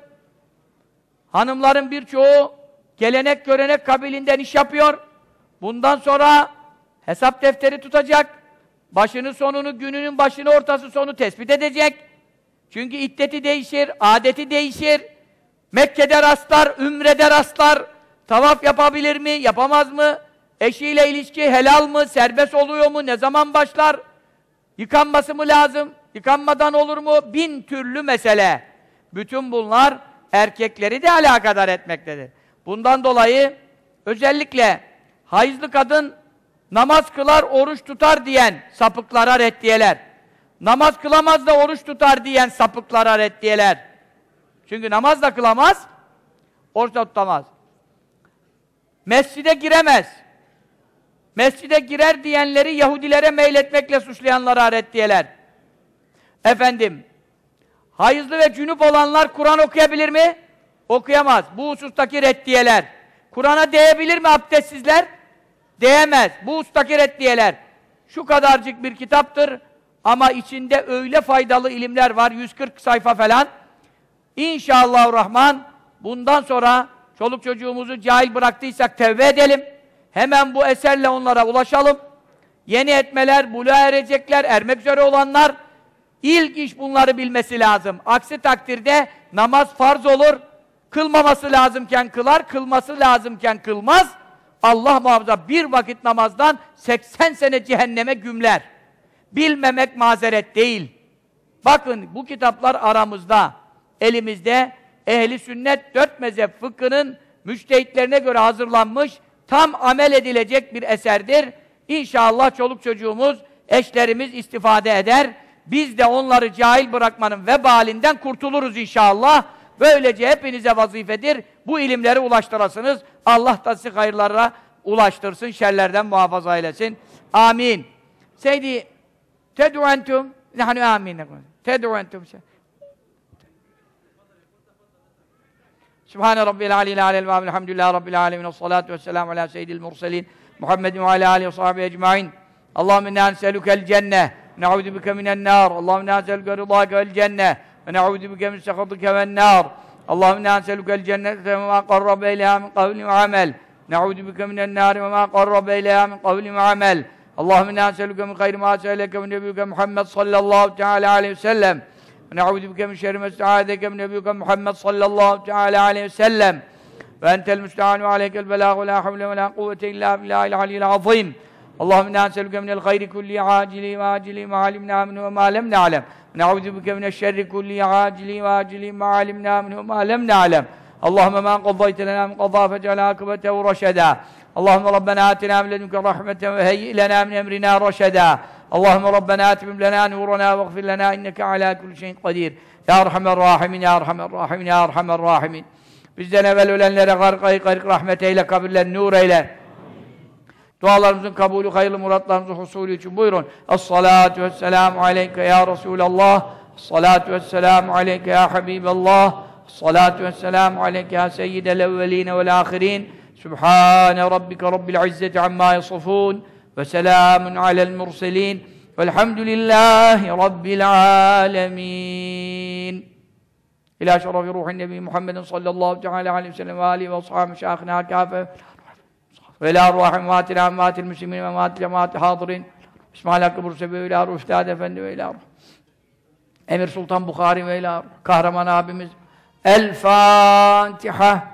S1: Hanımların birçoğu gelenek görenek kabilinden iş yapıyor. Bundan sonra hesap defteri tutacak. Başını sonunu, gününün başını ortası sonu tespit edecek. Çünkü iddeti değişir, adeti değişir. Mekke'de rastlar, ümrede rastlar. Tavaf yapabilir mi, yapamaz mı? Eşiyle ilişki helal mı, serbest oluyor mu, ne zaman başlar? Yıkanması mı lazım? Yıkanmadan olur mu? Bin türlü mesele. Bütün bunlar erkekleri de alakadar etmektedir. Bundan dolayı özellikle hayızlı kadın namaz kılar, oruç tutar diyen sapıklara reddiyeler. Namaz kılamaz da oruç tutar diyen sapıklara reddiyeler. Çünkü namaz da kılamaz, oruç da tutamaz. Mescide giremez. Mescide girer diyenleri Yahudilere meyletmekle suçlayanlara reddiyeler. Efendim, hayızlı ve cünüp olanlar Kur'an okuyabilir mi? Okuyamaz. Bu husustaki reddiyeler. Kur'an'a değebilir mi abdestsizler? Değemez. Bu husustaki reddiyeler. Şu kadarcık bir kitaptır ama içinde öyle faydalı ilimler var, 140 sayfa falan. İnşallah Rahman bundan sonra çoluk çocuğumuzu cahil bıraktıysak tevbe edelim. Hemen bu eserle onlara ulaşalım. Yeni etmeler, buluğa erecekler, ermek üzere olanlar ilk iş bunları bilmesi lazım. Aksi takdirde namaz farz olur, kılmaması lazımken kılar, kılması lazımken kılmaz. Allah muhafaza bir vakit namazdan 80 sene cehenneme gümler. Bilmemek mazeret değil. Bakın bu kitaplar aramızda, elimizde ehli sünnet dört mezhep fıkhının müçtehitlerine göre hazırlanmış tam amel edilecek bir eserdir. İnşallah çoluk çocuğumuz, eşlerimiz istifade eder. Biz de onları cahil bırakmanın vebalinden kurtuluruz inşallah. Böylece hepinize vazifedir. Bu ilimleri ulaştırasınız. Allah da sizi hayırlara ulaştırsın, şerlerden muhafaza eylesin. Amin. Seydi, ted'u entum, amin. Ted'u entum. Sübhane Rabbil Aleyhi Aleyhi ve Elhamdülillahi Rabbil Alemin. Salatu vesselamu ala seyyidil murselin. Muhammedin ve ala alihi ve sahbihi ecma'in. Allahümme inna neselükel cenneh. Ne'udu bike minen nar. Allahümme inna neselüke rıdâke vel cenneh. ونعوذ بك من سخطك والنار. اللهم إنا نسألك الجنة وما قرب إليها من قول وعمل. نعوذ بك من النار وما قرب إليها من قول وعمل. اللهم إنا نسألك من خير ما سألك من نبيك محمد صلى الله تعالى عليه وسلم. ونعوذ بك من شر ما استعاذك من نبيك محمد صلى الله تعالى عليه وسلم. وأنت المستعان وعليك البلاغ ولا حول ولا قوة إلا بالله العلي العظيم. اللهم إنا نسألك من الخير كل عاجل وآجل ما علمنا منه وما لم نعلم. ونعوذ بك من الشر كل عاجل وآجل ما علمنا منه وما لم نعلم. اللهم ما قضيت لنا من قضاء فاجعل عاقبته رشدا. اللهم ربنا آتنا من لدنك رحمة وهيئ لنا من أمرنا رشدا. اللهم ربنا آتمم لنا نورنا واغفر لنا إنك على كل شيء قدير. يا أرحم الراحمين يا أرحم الراحمين يا أرحم الراحمين. bizden evvel ölenlere gark gark rahmet eyle kabirler nur eyle dualarımızın kabulü hayırlı muratlarımızın husulü için buyurun es-salatu vesselamu aleyke ya Resulallah es-salatu vesselamu aleyke ya Habiballah es-salatu vesselamu aleyke ya seyyidel evveline vel ahirin Sübhane rabbike rabbil izzeti amma yasifun وسلام على المرسلين والحمد لله رب العالمين إلى شرف روح النبي محمد صلى الله تعالى عليه وسلم وآله وأصحابه Ve la ruhim vatil amvatil müslümin ve vatil amvatil hadirin. İsmail Hakkı Bursebi ve la ruh. Üstad Efendi ve la ruh. Emir Sultan Bukhari ve la ruh. Kahraman abimiz. El Fatiha.